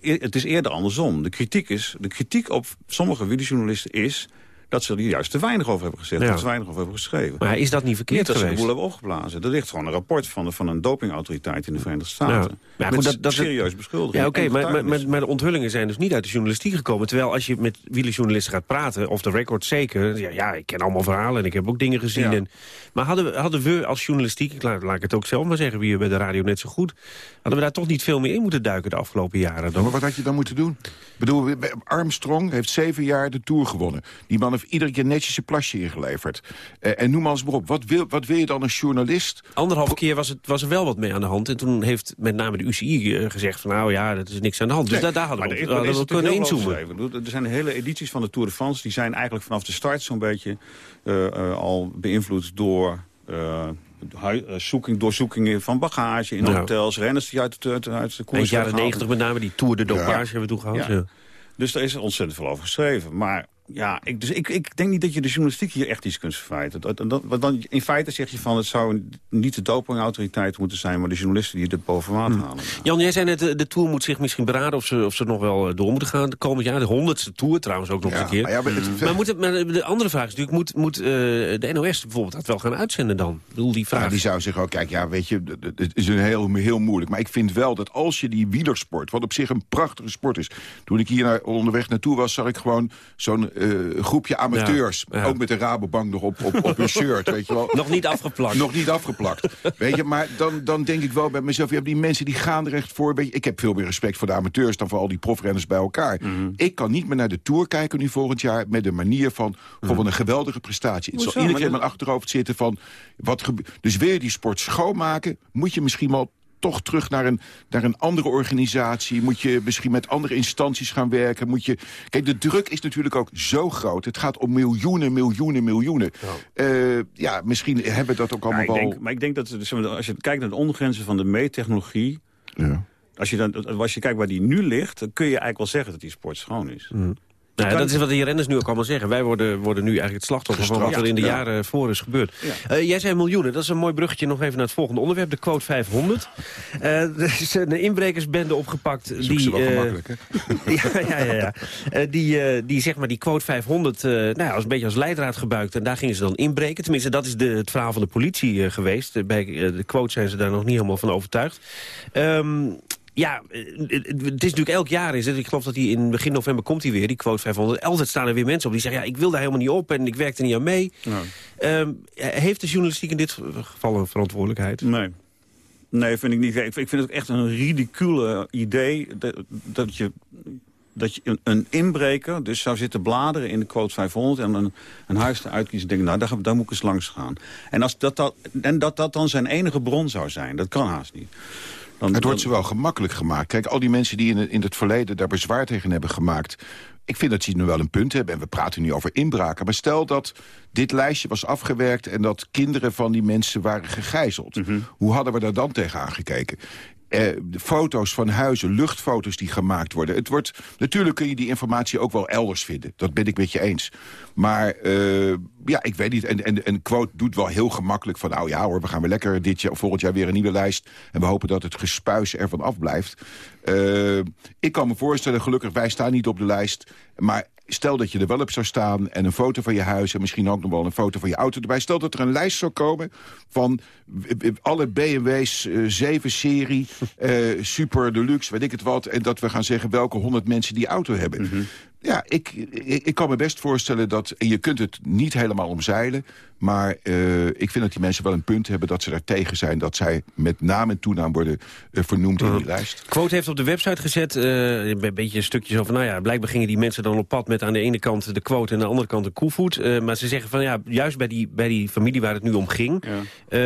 Het is eerder andersom. De kritiek, is, de kritiek op sommige wielerjournalisten is dat ze er juist te weinig over hebben gezegd. Ja. Dat ze weinig over hebben geschreven. Maar is dat niet verkeerd Niet dat ze de geweest? boel hebben opgeblazen. Er ligt gewoon een rapport van, de, van een dopingautoriteit in de Verenigde Staten. Ja. Goed, dat, dat, serieus beschuldiging. Ja, oké, maar, maar, getuigenis. maar, maar de onthullingen zijn dus niet uit de journalistiek gekomen. Terwijl als je met wielerjournalisten gaat praten, of de record zeker... Ja, ja, ik ken allemaal verhalen en ik heb ook dingen gezien. Ja. En, maar hadden we, hadden we als journalistiek, ik laat, laat ik het ook zelf maar zeggen... wie bij de radio net zo goed... hadden we daar toch niet veel meer in moeten duiken de afgelopen jaren. Dan? Maar wat had je dan moeten doen? Ik bedoel, Armstrong heeft zeven jaar de Tour gewonnen. Die man iedere keer netjes zijn plasje ingeleverd. Eh, en noem maar eens maar op. Wat wil, wat wil je dan als journalist? Anderhalve keer was, het, was er wel wat mee aan de hand. En toen heeft met name de UCI eh, gezegd van nou ja, dat is niks aan de hand. Dus Nee, daar, daar hadden we, er op- er hadden we kunnen inzoomen. Er zijn hele edities van de Tour de France... die zijn eigenlijk vanaf de start zo'n beetje eh, al beïnvloed door... zoeking, doorzoekingen van bagage in hotels, renners die uit, de- uit, uit de koers Eind jaren werden gehaald. negentig met name, die Tour de Dopage Ja. hebben we toen gehad. Ja. Ja. Dus daar is ontzettend veel over geschreven. Maar ja, ik, dus ik, ik denk niet dat je de journalistiek hier echt iets kunt verwijten. Dat, dat, want dan, in feite zeg je van het zou niet de dopingautoriteit moeten zijn... maar de journalisten die het boven water Hm. halen. Jan, jij zei net, de, de Tour moet zich misschien beraden of ze, of ze nog wel eh, door moeten gaan komend jaar. De honderdste Tour trouwens ook nog Ja, eens een keer. maar ja, maar het- maar, moet het, maar de andere vraag is natuurlijk, moet, moet eh, de NOS bijvoorbeeld dat wel gaan uitzenden dan? Ik bedoel, die vraag... Ja, die zou zeggen, oh, kijk, ja, weet je, het is een heel, heel moeilijk. Maar ik vind wel dat als je die wielersport, wat op zich een prachtige sport is... toen ik hier naar, onderweg naartoe was, zag ik gewoon zo'n eh, groepje amateurs. Ja, ja. Ook met de Rabobank nog op, op, op hun shirt, weet je wel. Nog niet afgeplakt. Nog niet afgeplakt. Weet je, maar dan, dan denk ik wel bij mezelf... Ja, die mensen die gaan er echt voor. Weet je, ik heb veel meer respect voor de amateurs... dan voor al die profrenners bij elkaar. Mhm. Ik kan niet meer naar de Tour kijken nu volgend jaar... met de manier van, van wat een geweldige prestatie. Het zal iedere Maar keer in mijn achterhoofd zitten van... Wat dus wil je die sport schoonmaken... moet je misschien wel toch terug naar een, naar een andere organisatie. Moet je misschien met andere instanties gaan werken. Moet je... Kijk, de druk is natuurlijk ook zo groot. Het gaat om miljoenen, miljoenen, miljoenen. Ja, ja misschien hebben we dat ook allemaal Ja, ik wel... denk, maar ik denk dat maar, als je kijkt naar de ondergrenzen van de meettechnologie... Ja. Als je, dan, als je kijkt waar die nu ligt, dan kun je eigenlijk wel zeggen dat die sport schoon is. Nou, ja, dat is wat die renners nu ook allemaal zeggen. Wij worden, worden nu eigenlijk het slachtoffer van wat er in de ja. jaren voor is gebeurd. Ja. Eh, jij zei miljoenen. Dat is een mooi bruggetje nog even naar het volgende onderwerp. De quote 500. Eh, er is een inbrekersbende opgepakt. Zoek die, wel eh, gemakkelijk, hè? ja, ja, ja. ja. Die, die zeg maar die quote 500 eh, nou ja, als een beetje als leidraad gebruikt. En daar gingen ze dan inbreken. Tenminste, dat is de, het verhaal van de politie geweest. Bij de quote zijn ze daar nog niet helemaal van overtuigd. Ehm, ja, eh, het het is natuurlijk elk jaar is het. Ik geloof dat hij in begin november komt hij weer, die quote 500. Altijd staan er weer mensen op die zeggen... ja, ik wil daar helemaal niet op en ik werk er niet aan mee. Ehm, heeft de journalistiek in dit geval een verantwoordelijkheid? Nee. Nee, vind ik niet. Ik vind het echt een ridicule idee dat, dat je dat je een, een inbreker dus zou zitten bladeren in de quote 500... en een, een huis te uitkiezen en denken, nou, daar, daar moet ik eens langs gaan. En, als dat, dat, en dat dat dan zijn enige bron zou zijn, dat kan haast niet. Dan, Het wordt ze wel gemakkelijk gemaakt. Kijk, al die mensen die in het, in het verleden daar bezwaar tegen hebben gemaakt... ik vind dat ze nu wel een punt hebben. En we praten nu over inbraken. Maar stel dat dit lijstje was afgewerkt... en dat kinderen van die mensen waren gegijzeld. Mhm. Hoe hadden we daar dan tegen aangekeken? Eh, de foto's van huizen, luchtfoto's die gemaakt worden. Het wordt, natuurlijk kun je die informatie ook wel elders vinden. Dat ben ik met je eens. Maar eh, ja, ik weet niet. En, en, en Quote doet wel heel gemakkelijk van... nou ja hoor, we gaan weer lekker dit jaar, volgend jaar weer een nieuwe lijst. En we hopen dat het gespuis ervan afblijft. Eh, ik kan me voorstellen, gelukkig, wij staan niet op de lijst. Maar stel dat je er wel op zou staan... en een foto van je huis en misschien ook nog wel een foto van je auto erbij. Stel dat er een lijst zou komen van alle BMW's, eh 7-serie, eh, super deluxe, weet ik het wat... en dat we gaan zeggen welke 100 mensen die auto hebben. Ja, ik, ik, ik kan me best voorstellen dat... en je kunt het niet helemaal omzeilen... maar eh, ik vind dat die mensen wel een punt hebben... dat ze daar tegen zijn dat zij met naam en toenaam worden eh, vernoemd in die lijst. Quote heeft op de website gezet, eh, een beetje stukjes over... nou ja, blijkbaar gingen die mensen dan op pad met aan de ene kant de quote... en aan de andere kant de koevoet. Eh, maar ze zeggen van ja, juist bij die, bij die familie waar het nu om ging... eh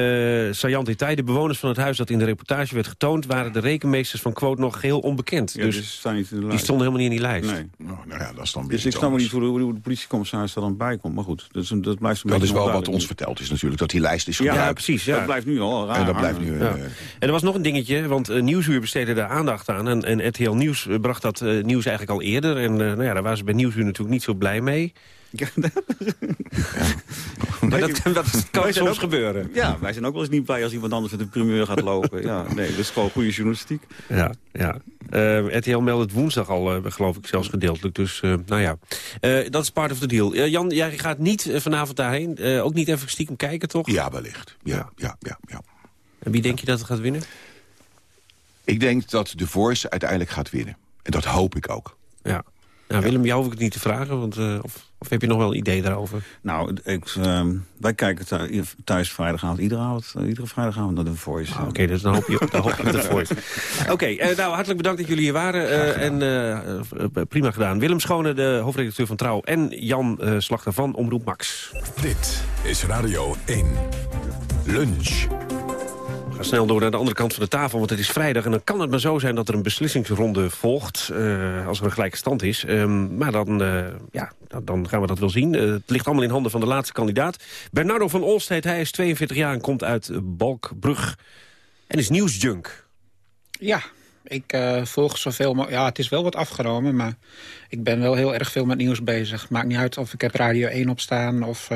saillant detail, de bewoners van het huis dat in de reportage werd getoond... waren de rekenmeesters van quote nog geheel onbekend. Ja, dus dus staan niet in de die lijst. stonden helemaal niet in die lijst. Nee. Nou, nou ja, dat is dan weer Dus ik snap anders. niet hoe de, hoe de politiecommissaris er dan bij komt. Maar goed, dat, is dat blijft een Dat beetje is wel wat ons verteld is natuurlijk, dat die lijst is Ja, gebruikt. Ja, precies. Ja. Dat blijft nu al raar. En dat blijft nu... Ja. eh, En er was nog een dingetje, want uh, Nieuwsuur besteedde daar aandacht aan. En, en RTL Nieuws eh, bracht dat nieuws eigenlijk al eerder. En eh, nou ja, daar waren ze bij Nieuwsuur natuurlijk niet zo blij mee. Maar dat, dat kan soms ook- gebeuren. Ja, wij zijn ook wel eens niet blij als iemand anders met een primeur gaat lopen. Ja, nee, dat is gewoon goede journalistiek. Ja, ja. Eh, RTL meldt het woensdag al, eh, geloof ik, zelfs gedeeltelijk. Dus, eh, nou ja, Eh, dat is part of the deal. Jan, jij gaat niet vanavond daarheen. Eh, ook niet even stiekem kijken, toch? Ja, wellicht. Ja, ja, ja, ja. En wie denk je dat het gaat winnen? Ik denk dat de Voice uiteindelijk gaat winnen. En dat hoop ik ook. Ja. Nou, Willem, jou hoef ik het niet te vragen. Want, eh, of, of heb je nog wel een idee daarover? Nou, ik, ehm, wij kijken thu- thuis vrijdagavond, iedere, avond, eh, iedere vrijdagavond naar de Voice. Ah, Oké, dus dan hoop je, dan hoop je op de Voice. Oké, eh, nou, hartelijk bedankt dat jullie hier waren. eh, en prima gedaan. Willem Schone, de hoofdredacteur van Trouw. En Jan eh, Slachter van Omroep Max. Dit is Radio 1. Lunch. We snel door naar de andere kant van de tafel, want het is vrijdag. En dan kan het maar zo zijn dat er een beslissingsronde volgt, eh, als er een gelijke stand is. Ehm, maar dan, eh, ja, dan- gaan we dat wel zien. Eh, het ligt allemaal in handen van de laatste kandidaat. Bernardo van Olsteed, hij is 42 jaar en komt uit Balkbrug. En is nieuwsjunk. Ja, ik volg zoveel mogelijk. Ja, het is wel wat afgenomen, maar ik ben wel heel erg veel met nieuws bezig. Maakt niet uit of ik heb Radio 1 op staan of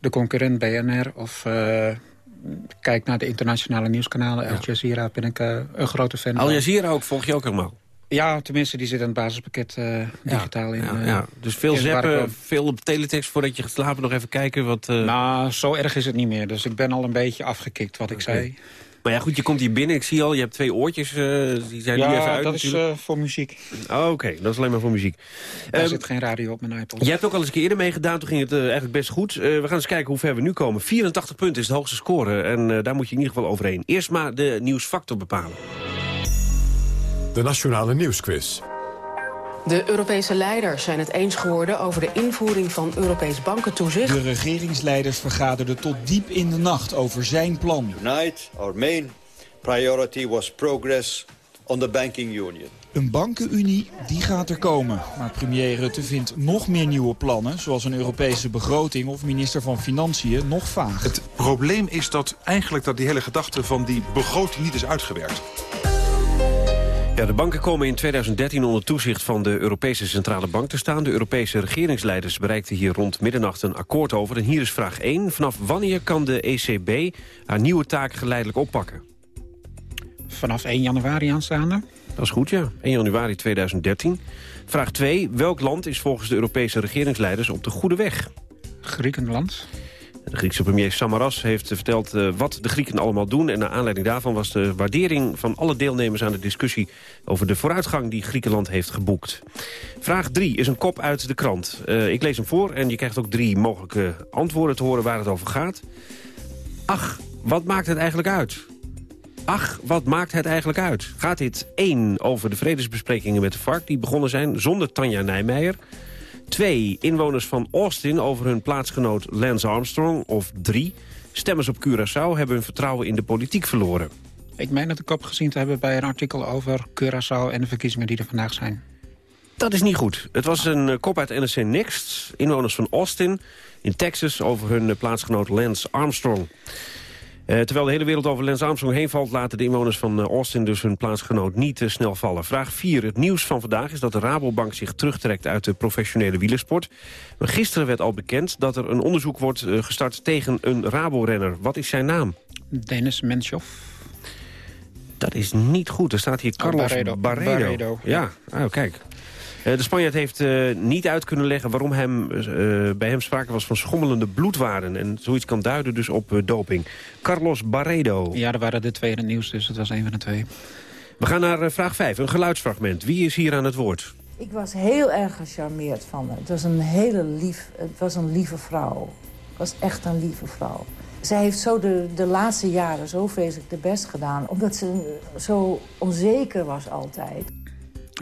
de concurrent BNR... of kijk naar de internationale nieuwskanalen. Al Jazeera ben ik eh, een grote fan Al. Jazeera ook, volg je ook helemaal. Ja, tenminste, die zit in het basispakket eh, digitaal in. Ja, eh, ja. Dus veel in zappen, veel op teletext voordat je gaat slapen nog even kijken wat... Nou, zo erg is het niet meer. Dus ik ben al een beetje afgekikt, wat ik zei. Maar ja, goed, je komt hier binnen. Ik zie al, je hebt twee oortjes. eh, die zijn nu even Ja, uit dat is eh, voor muziek. Oh, Oké, dat is alleen maar voor muziek. Er Ehm, zit geen radio op mijn iPod. Jij hebt ook al eens een keer eerder meegedaan. Toen ging het eh, eigenlijk best goed. Eh, we gaan eens kijken hoe ver we nu komen. 84 punten is de hoogste score. En eh, daar moet je in ieder geval overheen. Eerst maar de nieuwsfactor bepalen. De Nationale Nieuwsquiz. De Europese leiders zijn het eens geworden over de invoering van Europees bankentoezicht. De regeringsleiders vergaderden tot diep in de nacht over zijn plan. Tonight, our main priority was progress on the banking union. Een bankenunie, die gaat er komen. Maar premier Rutte vindt nog meer nieuwe plannen... zoals een Europese begroting of minister van Financiën nog vaag. Het probleem is dat eigenlijk dat die hele gedachte van die begroting niet is uitgewerkt. Ja, de banken komen in 2013 onder toezicht van de Europese Centrale Bank te staan. De Europese regeringsleiders bereikten hier rond middernacht een akkoord over. En hier is vraag 1. Vanaf wanneer kan de ECB haar nieuwe taak geleidelijk oppakken? Vanaf 1 januari aanstaande. Dat is goed, ja. 1 januari 2013. Vraag 2. Welk land is volgens de Europese regeringsleiders op de goede weg? Griekenland. De Griekse premier Samaras heeft verteld eh, wat de Grieken allemaal doen. En naar aanleiding daarvan was de waardering van alle deelnemers aan de discussie... over de vooruitgang die Griekenland heeft geboekt. Vraag 3 is een kop uit de krant. Eh, ik lees hem voor en je krijgt ook drie mogelijke antwoorden te horen waar het over gaat. Ach, wat maakt het eigenlijk uit? Ach, wat maakt het eigenlijk uit? Gaat dit 1 over de vredesbesprekingen met de FARC... die begonnen zijn zonder Tanja Nijmeijer... Twee, inwoners van Austin over hun plaatsgenoot Lance Armstrong. Of drie, stemmers op Curaçao hebben hun vertrouwen in de politiek verloren. Ik meen het de kop gezien te hebben bij een artikel over Curaçao... en de verkiezingen die er vandaag zijn. Dat is niet goed. Het was een eh, kop uit NRC Next. Inwoners van Austin in Texas over hun eh, plaatsgenoot Lance Armstrong. Eh, terwijl de hele wereld over Lance Armstrong heen valt... laten de inwoners van eh, Austin dus hun plaatsgenoot niet eh, snel vallen. Vraag 4. Het nieuws van vandaag is dat de Rabobank zich terugtrekt... uit de professionele wielersport. Maar gisteren werd al bekend dat er een onderzoek wordt gestart... tegen een Rabo-renner. Wat is zijn naam? Dennis Menshoff. Dat is niet goed. Er staat hier Carlos Barredo. Barredo. Barredo, Ja, oh, kijk. Eh, de Spanjaard heeft eh, niet uit kunnen leggen waarom hem, eh, bij hem sprake was van schommelende bloedwaarden. En zoiets kan duiden dus op eh, doping. Carlos Barredo. Ja, er waren de twee in het nieuws, dus het was een van de twee. We gaan naar vraag 5, een geluidsfragment. Wie is hier aan het woord? Ik was heel erg gecharmeerd van haar. Het was een hele lief, het was een lieve vrouw. Het was echt een lieve vrouw. Zij heeft zo de, de laatste jaren zo vreselijk de best gedaan. Omdat ze zo onzeker was altijd.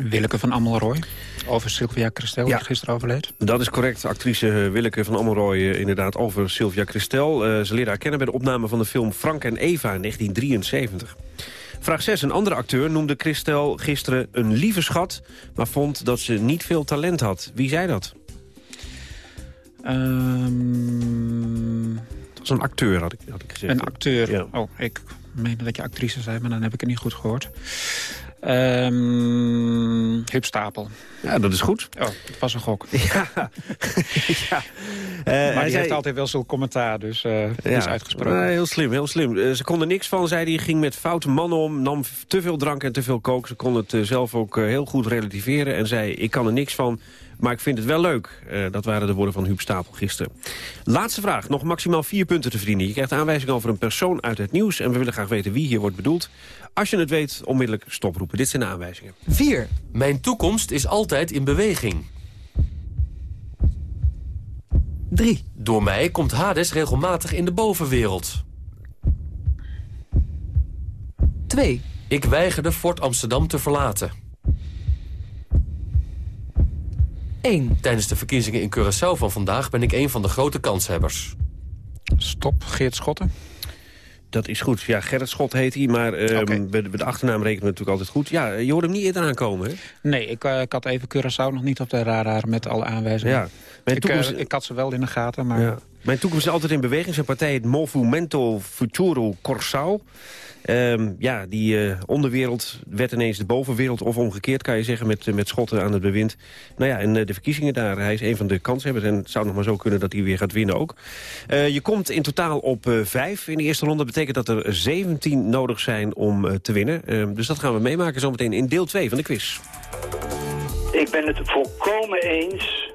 Willeke van Amelrooy. Over Sylvia Christel, die gisteren overleed. Dat is correct. Actrice eh, Willeke van Ammelrooy eh, inderdaad over Sylvia Christel. Eh, ze leerde haar kennen bij de opname van de film Frank en Eva in 1973. Vraag 6. Een andere acteur noemde Christel gisteren een lieve schat... maar vond dat ze niet veel talent had. Wie zei dat? Ehm, Dat was een acteur, had ik, had ik gezegd. een acteur. Ja. Oh, ik meende dat je actrice zei, maar dan heb ik het niet goed gehoord. Um, Huub Stapel. Ja, dat is goed. Oh, het was een gok. Ja. ja. Uh, maar die zei... heeft altijd wel zo'n commentaar, dus uh, ja. is uitgesproken. Uh, heel slim, heel slim. Uh, ze konden niks van, zei hij. Ging met foute mannen om, nam te veel drank en te veel kook. Ze kon het zelf ook heel goed relativeren en zei... ik kan er niks van, maar ik vind het wel leuk. dat waren de woorden van Huub Stapel gisteren. Laatste vraag, nog maximaal vier punten te verdienen. Je krijgt aanwijzing over een persoon uit het nieuws... en we willen graag weten wie hier wordt bedoeld. Als je het weet, onmiddellijk stoproepen. Dit zijn de aanwijzingen. 4. Mijn toekomst is altijd in beweging. 3. Door mij komt Hades regelmatig in de bovenwereld. 2. Ik weigerde Fort Amsterdam te verlaten. 1. Tijdens de verkiezingen in Curaçao van vandaag ben ik een van de grote kanshebbers. Stop, Geert Schotten. Dat is goed. Ja, Gerrit Schot heet hij, maar okay. bij, de achternaam rekenen we natuurlijk altijd goed. Ja, je hoort hem niet eerder aankomen, hè? Nee, ik, uh, ik had even Curaçao nog niet op de radar met alle aanwijzingen. Ja. Mijn toekomst... ik, uh, ik had ze wel in de gaten, maar... Ja. Mijn toekomst is altijd in beweging. Zijn partij het Movimento Futuro Corsao. Um, ja, die uh, onderwereld werd ineens de bovenwereld. Of omgekeerd kan je zeggen met, met schotten aan het bewind. Nou ja, en uh, de verkiezingen daar. Hij is een van de kanshebbers. En het zou nog maar zo kunnen dat hij weer gaat winnen ook. Uh, je komt in totaal op vijf in de eerste ronde. Dat betekent dat er 17 nodig zijn om te winnen. Uh, dus dat gaan we meemaken zometeen in deel 2 van de quiz. Ik ben het volkomen eens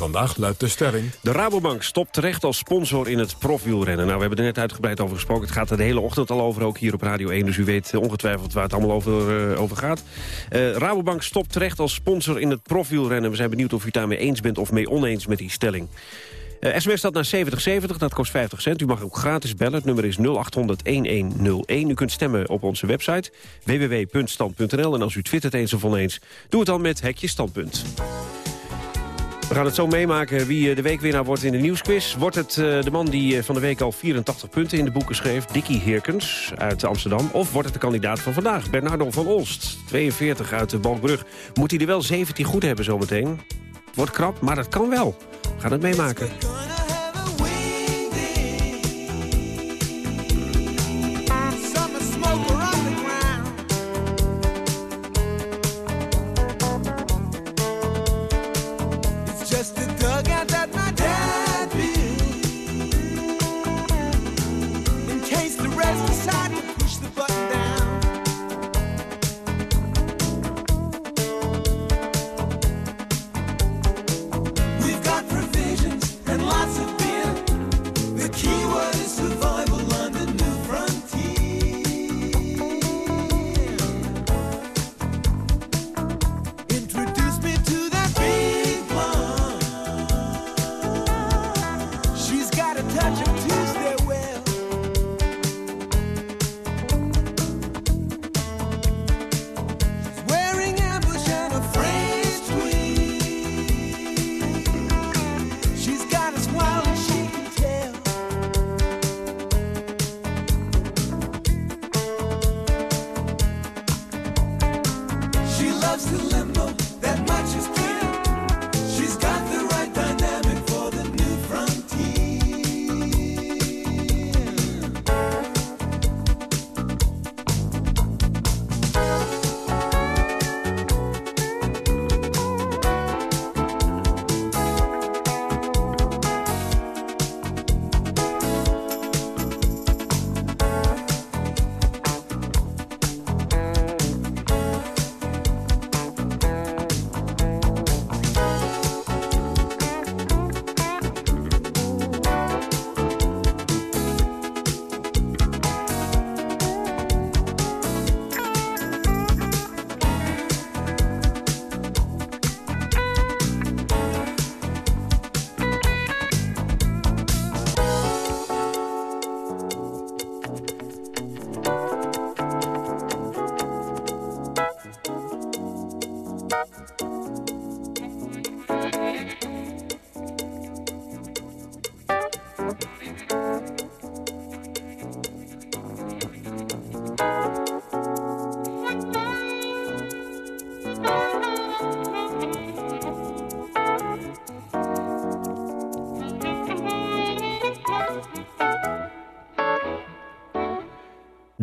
Vandaag luidt de stelling. De Rabobank stopt terecht als sponsor in het profielrennen. Nou, we hebben er net uitgebreid over gesproken. Het gaat er de hele ochtend al over, ook hier op Radio 1. Dus u weet ongetwijfeld waar het allemaal over, uh, over gaat. Uh, Rabobank stopt terecht als sponsor in het profielrennen. We zijn benieuwd of u daarmee eens bent of mee oneens met die stelling. Uh, sms staat naar 7070, dat kost 50 cent. U mag ook gratis bellen, het nummer is 0800-1101. U kunt stemmen op onze website www.stand.nl. En als u twittert eens of oneens, doe het dan met Hekje Standpunt. We gaan het zo meemaken wie eh, de weekwinnaar wordt in de nieuwsquiz. Wordt het uh, de man die uh, van de week al 84 punten in de boeken schreef... Dickie Heerkens uit Amsterdam? Of wordt het de kandidaat van vandaag, Bernardo van Olst? 42 uit de Balkbrug. Moet hij er wel 17 goed hebben zometeen? Wordt krap, maar dat kan wel. We gaan het meemaken.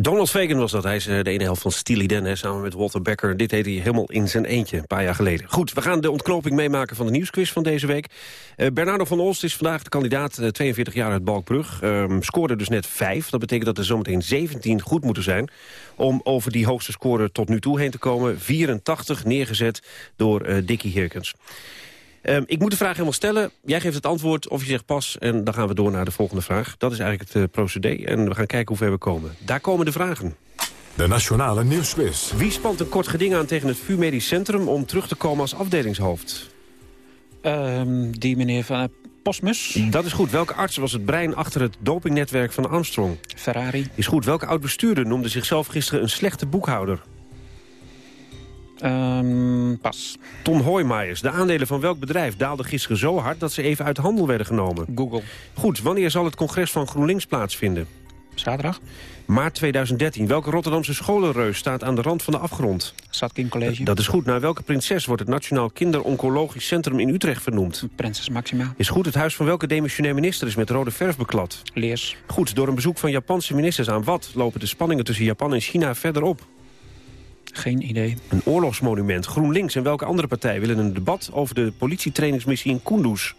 Donald Fagan was dat. Hij is eh, de ene helft van Steely Dan, hè, samen met Walter Becker. Dit heette hij helemaal in zijn eentje, een paar jaar geleden. Goed, we gaan de ontknoping meemaken van de nieuwsquiz van deze week. Uh, Bernardo van Olst is vandaag de kandidaat, uh, 42 jaar uit Balkbrug. Um, scoorde dus net 5. Dat betekent dat er zometeen 17 goed moeten zijn... om over die hoogste score tot nu toe heen te komen. 84 neergezet door Dickie Hirkens. Um, ik moet de vraag helemaal stellen. Jij geeft het antwoord of je zegt pas en dan gaan we door naar de volgende vraag. Dat is eigenlijk het uh, procedé en we gaan kijken hoe ver we komen. Daar komen de vragen. De Nationale Nieuwsquiz. Wie spant een kort geding aan tegen het VU Medisch Centrum om terug te komen als afdelingshoofd? Um, die meneer van Postmus. Dat is goed. Welke arts was het brein achter het dopingnetwerk van Armstrong? Ferrari. Is goed. Welke oud-bestuurder noemde zichzelf gisteren een slechte boekhouder? Um, pas. Ton Hoijmaijers, de aandelen van welk bedrijf daalden gisteren zo hard... dat ze even uit de handel werden genomen? Google. Goed, wanneer zal het congres van GroenLinks plaatsvinden? Zaterdag. Maart 2013. Welke Rotterdamse scholenreus staat aan de rand van de afgrond? Zatkin College. Dat is goed. Naar welke prinses wordt het Nationaal Kinderoncologisch Centrum in Utrecht vernoemd? Prinses Maxima. Is goed. Het huis van welke demissionair minister is met rode verf beklad? Leers. Goed. Door een bezoek van Japanse ministers aan wat lopen de spanningen tussen Japan en China verder op? Geen idee. Een oorlogsmonument. GroenLinks en welke andere partij willen een debat over de politietrainingsmissie in Kunduz?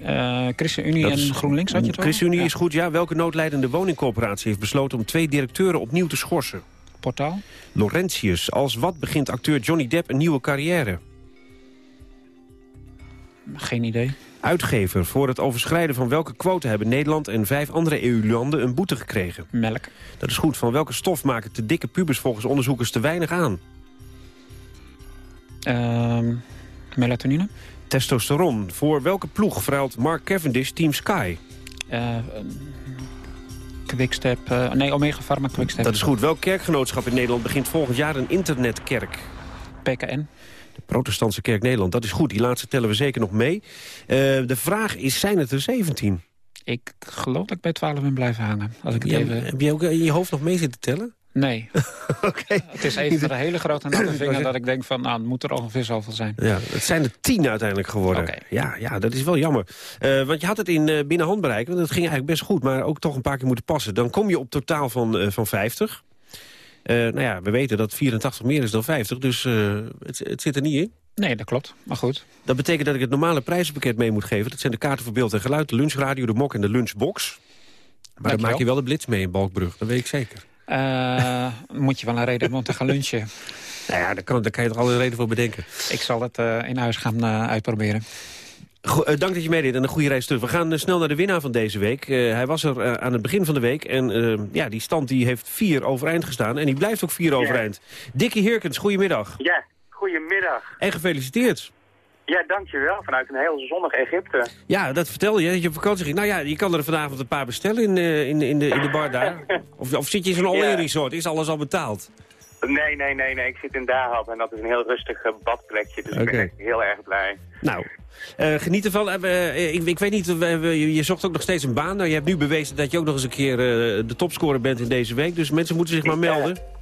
Uh, ChristenUnie en GroenLinks had je het ChristenUnie ja. is goed, ja. Welke noodlijdende woningcorporatie heeft besloten om twee directeuren opnieuw te schorsen? Portaal. Laurentius. Als wat begint acteur Johnny Depp een nieuwe carrière? Geen idee. Uitgever. Voor het overschrijden van welke quote hebben Nederland en vijf andere EU-landen een boete gekregen? Melk. Dat is goed. Van welke stof maken te dikke pubers volgens onderzoekers te weinig aan? Uh, melatonine. Testosteron. Voor welke ploeg verhuilt Mark Cavendish Team Sky? Uh, Quickstep. Uh, nee, Omega Pharma Quickstep. Dat is goed. Welk kerkgenootschap in Nederland begint volgend jaar een internetkerk? PKN. Protestantse kerk Nederland. Dat is goed. Die laatste tellen we zeker nog mee. Uh, de vraag is, zijn het er 17? Ik geloof dat ik bij 12 ben blijven hangen. Als ik het ja, even... Heb je ook in je hoofd nog mee zitten tellen? Nee. okay. Het is even een hele grote natte vinger dat ik denk van, nou, het moet er ongeveer zoveel zijn. Ja, het zijn er tien uiteindelijk geworden. Okay. Ja, ja, dat is wel jammer. Uh, want je had het in uh, binnen handbereik, want het ging eigenlijk best goed, maar ook toch een paar keer moeten passen. Dan kom je op totaal van, uh, van 50. Nou ja, we weten dat 84 meer is dan 50, dus het, het zit er niet in. Nee, dat klopt. Maar goed. Dat betekent dat ik het normale prijzenpakket mee moet geven. Dat zijn de kaarten voor beeld en geluid, de lunchradio, de mok en de lunchbox. Maar dan maak je wel de blitz mee in Balkbrug, dat weet ik zeker. Uh, moet je wel een reden hebben om te gaan lunchen. Nou ja, daar kan, daar kan je toch al een reden voor bedenken. Ik zal het in huis gaan uitproberen. Go uh, dank dat je meedeed en een goede reis terug. We gaan snel naar de winnaar van deze week. hij was er aan het begin van de week. En ja, die stand die heeft vier overeind gestaan. En die blijft ook vier overeind. Ja. Dickie Hirkens, goedemiddag. Ja, goedemiddag. En gefeliciteerd. Ja, dankjewel. Vanuit een heel zonnig Egypte. Ja, dat vertelde je, dat je op vakantie ging. Nou ja, je kan er vanavond een paar bestellen in, in, in, de, in de bar daar. Of, of zit je in zo'n all-in resort? Is alles al betaald? Nee, nee, nee, nee. Ik zit in Dahab en dat is een heel rustig uh, badplekje. Dus okay. ik ben echt heel erg blij. Nou, uh, geniet ervan. Uh, ik, ik, weet niet, je, je zocht ook nog steeds een baan. Nou, je hebt nu bewezen dat je ook nog eens een keer de topscorer bent in deze week. Dus mensen moeten zich maar melden.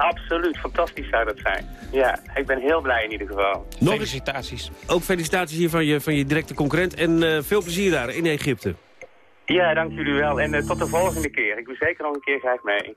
Absoluut, fantastisch zou dat zijn. Ja, ik ben heel blij in ieder geval. Nog felicitaties. Ook felicitaties hier van je, van je directe concurrent. En uh, veel plezier daar in Egypte. Ja, dank jullie wel. En uh, tot de volgende keer. Ik doe zeker nog een keer graag mee.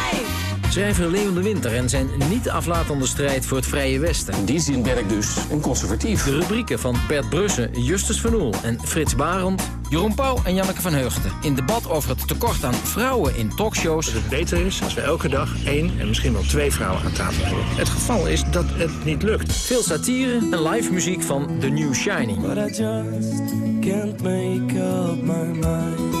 Schrijver Leon de Winter en zijn niet aflatende strijd voor het Vrije Westen. In die zin ben ik dus een conservatief. De rubrieken van Bert Brussen, Justus van Oel en Frits Barend... Jeroen Pauw en Janneke van Heugden. In debat over het tekort aan vrouwen in talkshows. Dat het beter is als we elke dag één en misschien wel twee vrouwen aan tafel hebben. Het geval is dat het niet lukt. Veel satire en live muziek van The New Shining. But I just can't make up my mind.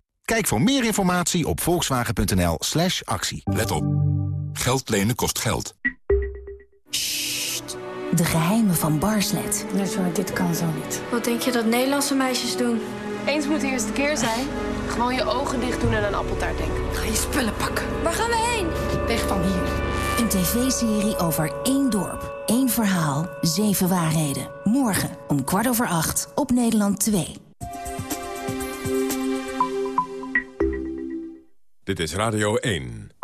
Kijk voor meer informatie op volkswagen.nl slash actie. Let op. Geld lenen kost geld. De geheimen van Barslet. Nee, sorry, dit kan zo niet. Wat denk je dat Nederlandse meisjes doen? Eens moet de eerste keer zijn. Gewoon je ogen dicht doen en een appeltaart denken. Ga je spullen pakken. Waar gaan we heen? Weg van hier. Een tv-serie over één dorp, één verhaal, zeven waarheden. Morgen om kwart over acht op Nederland 2. Dit is Radio 1.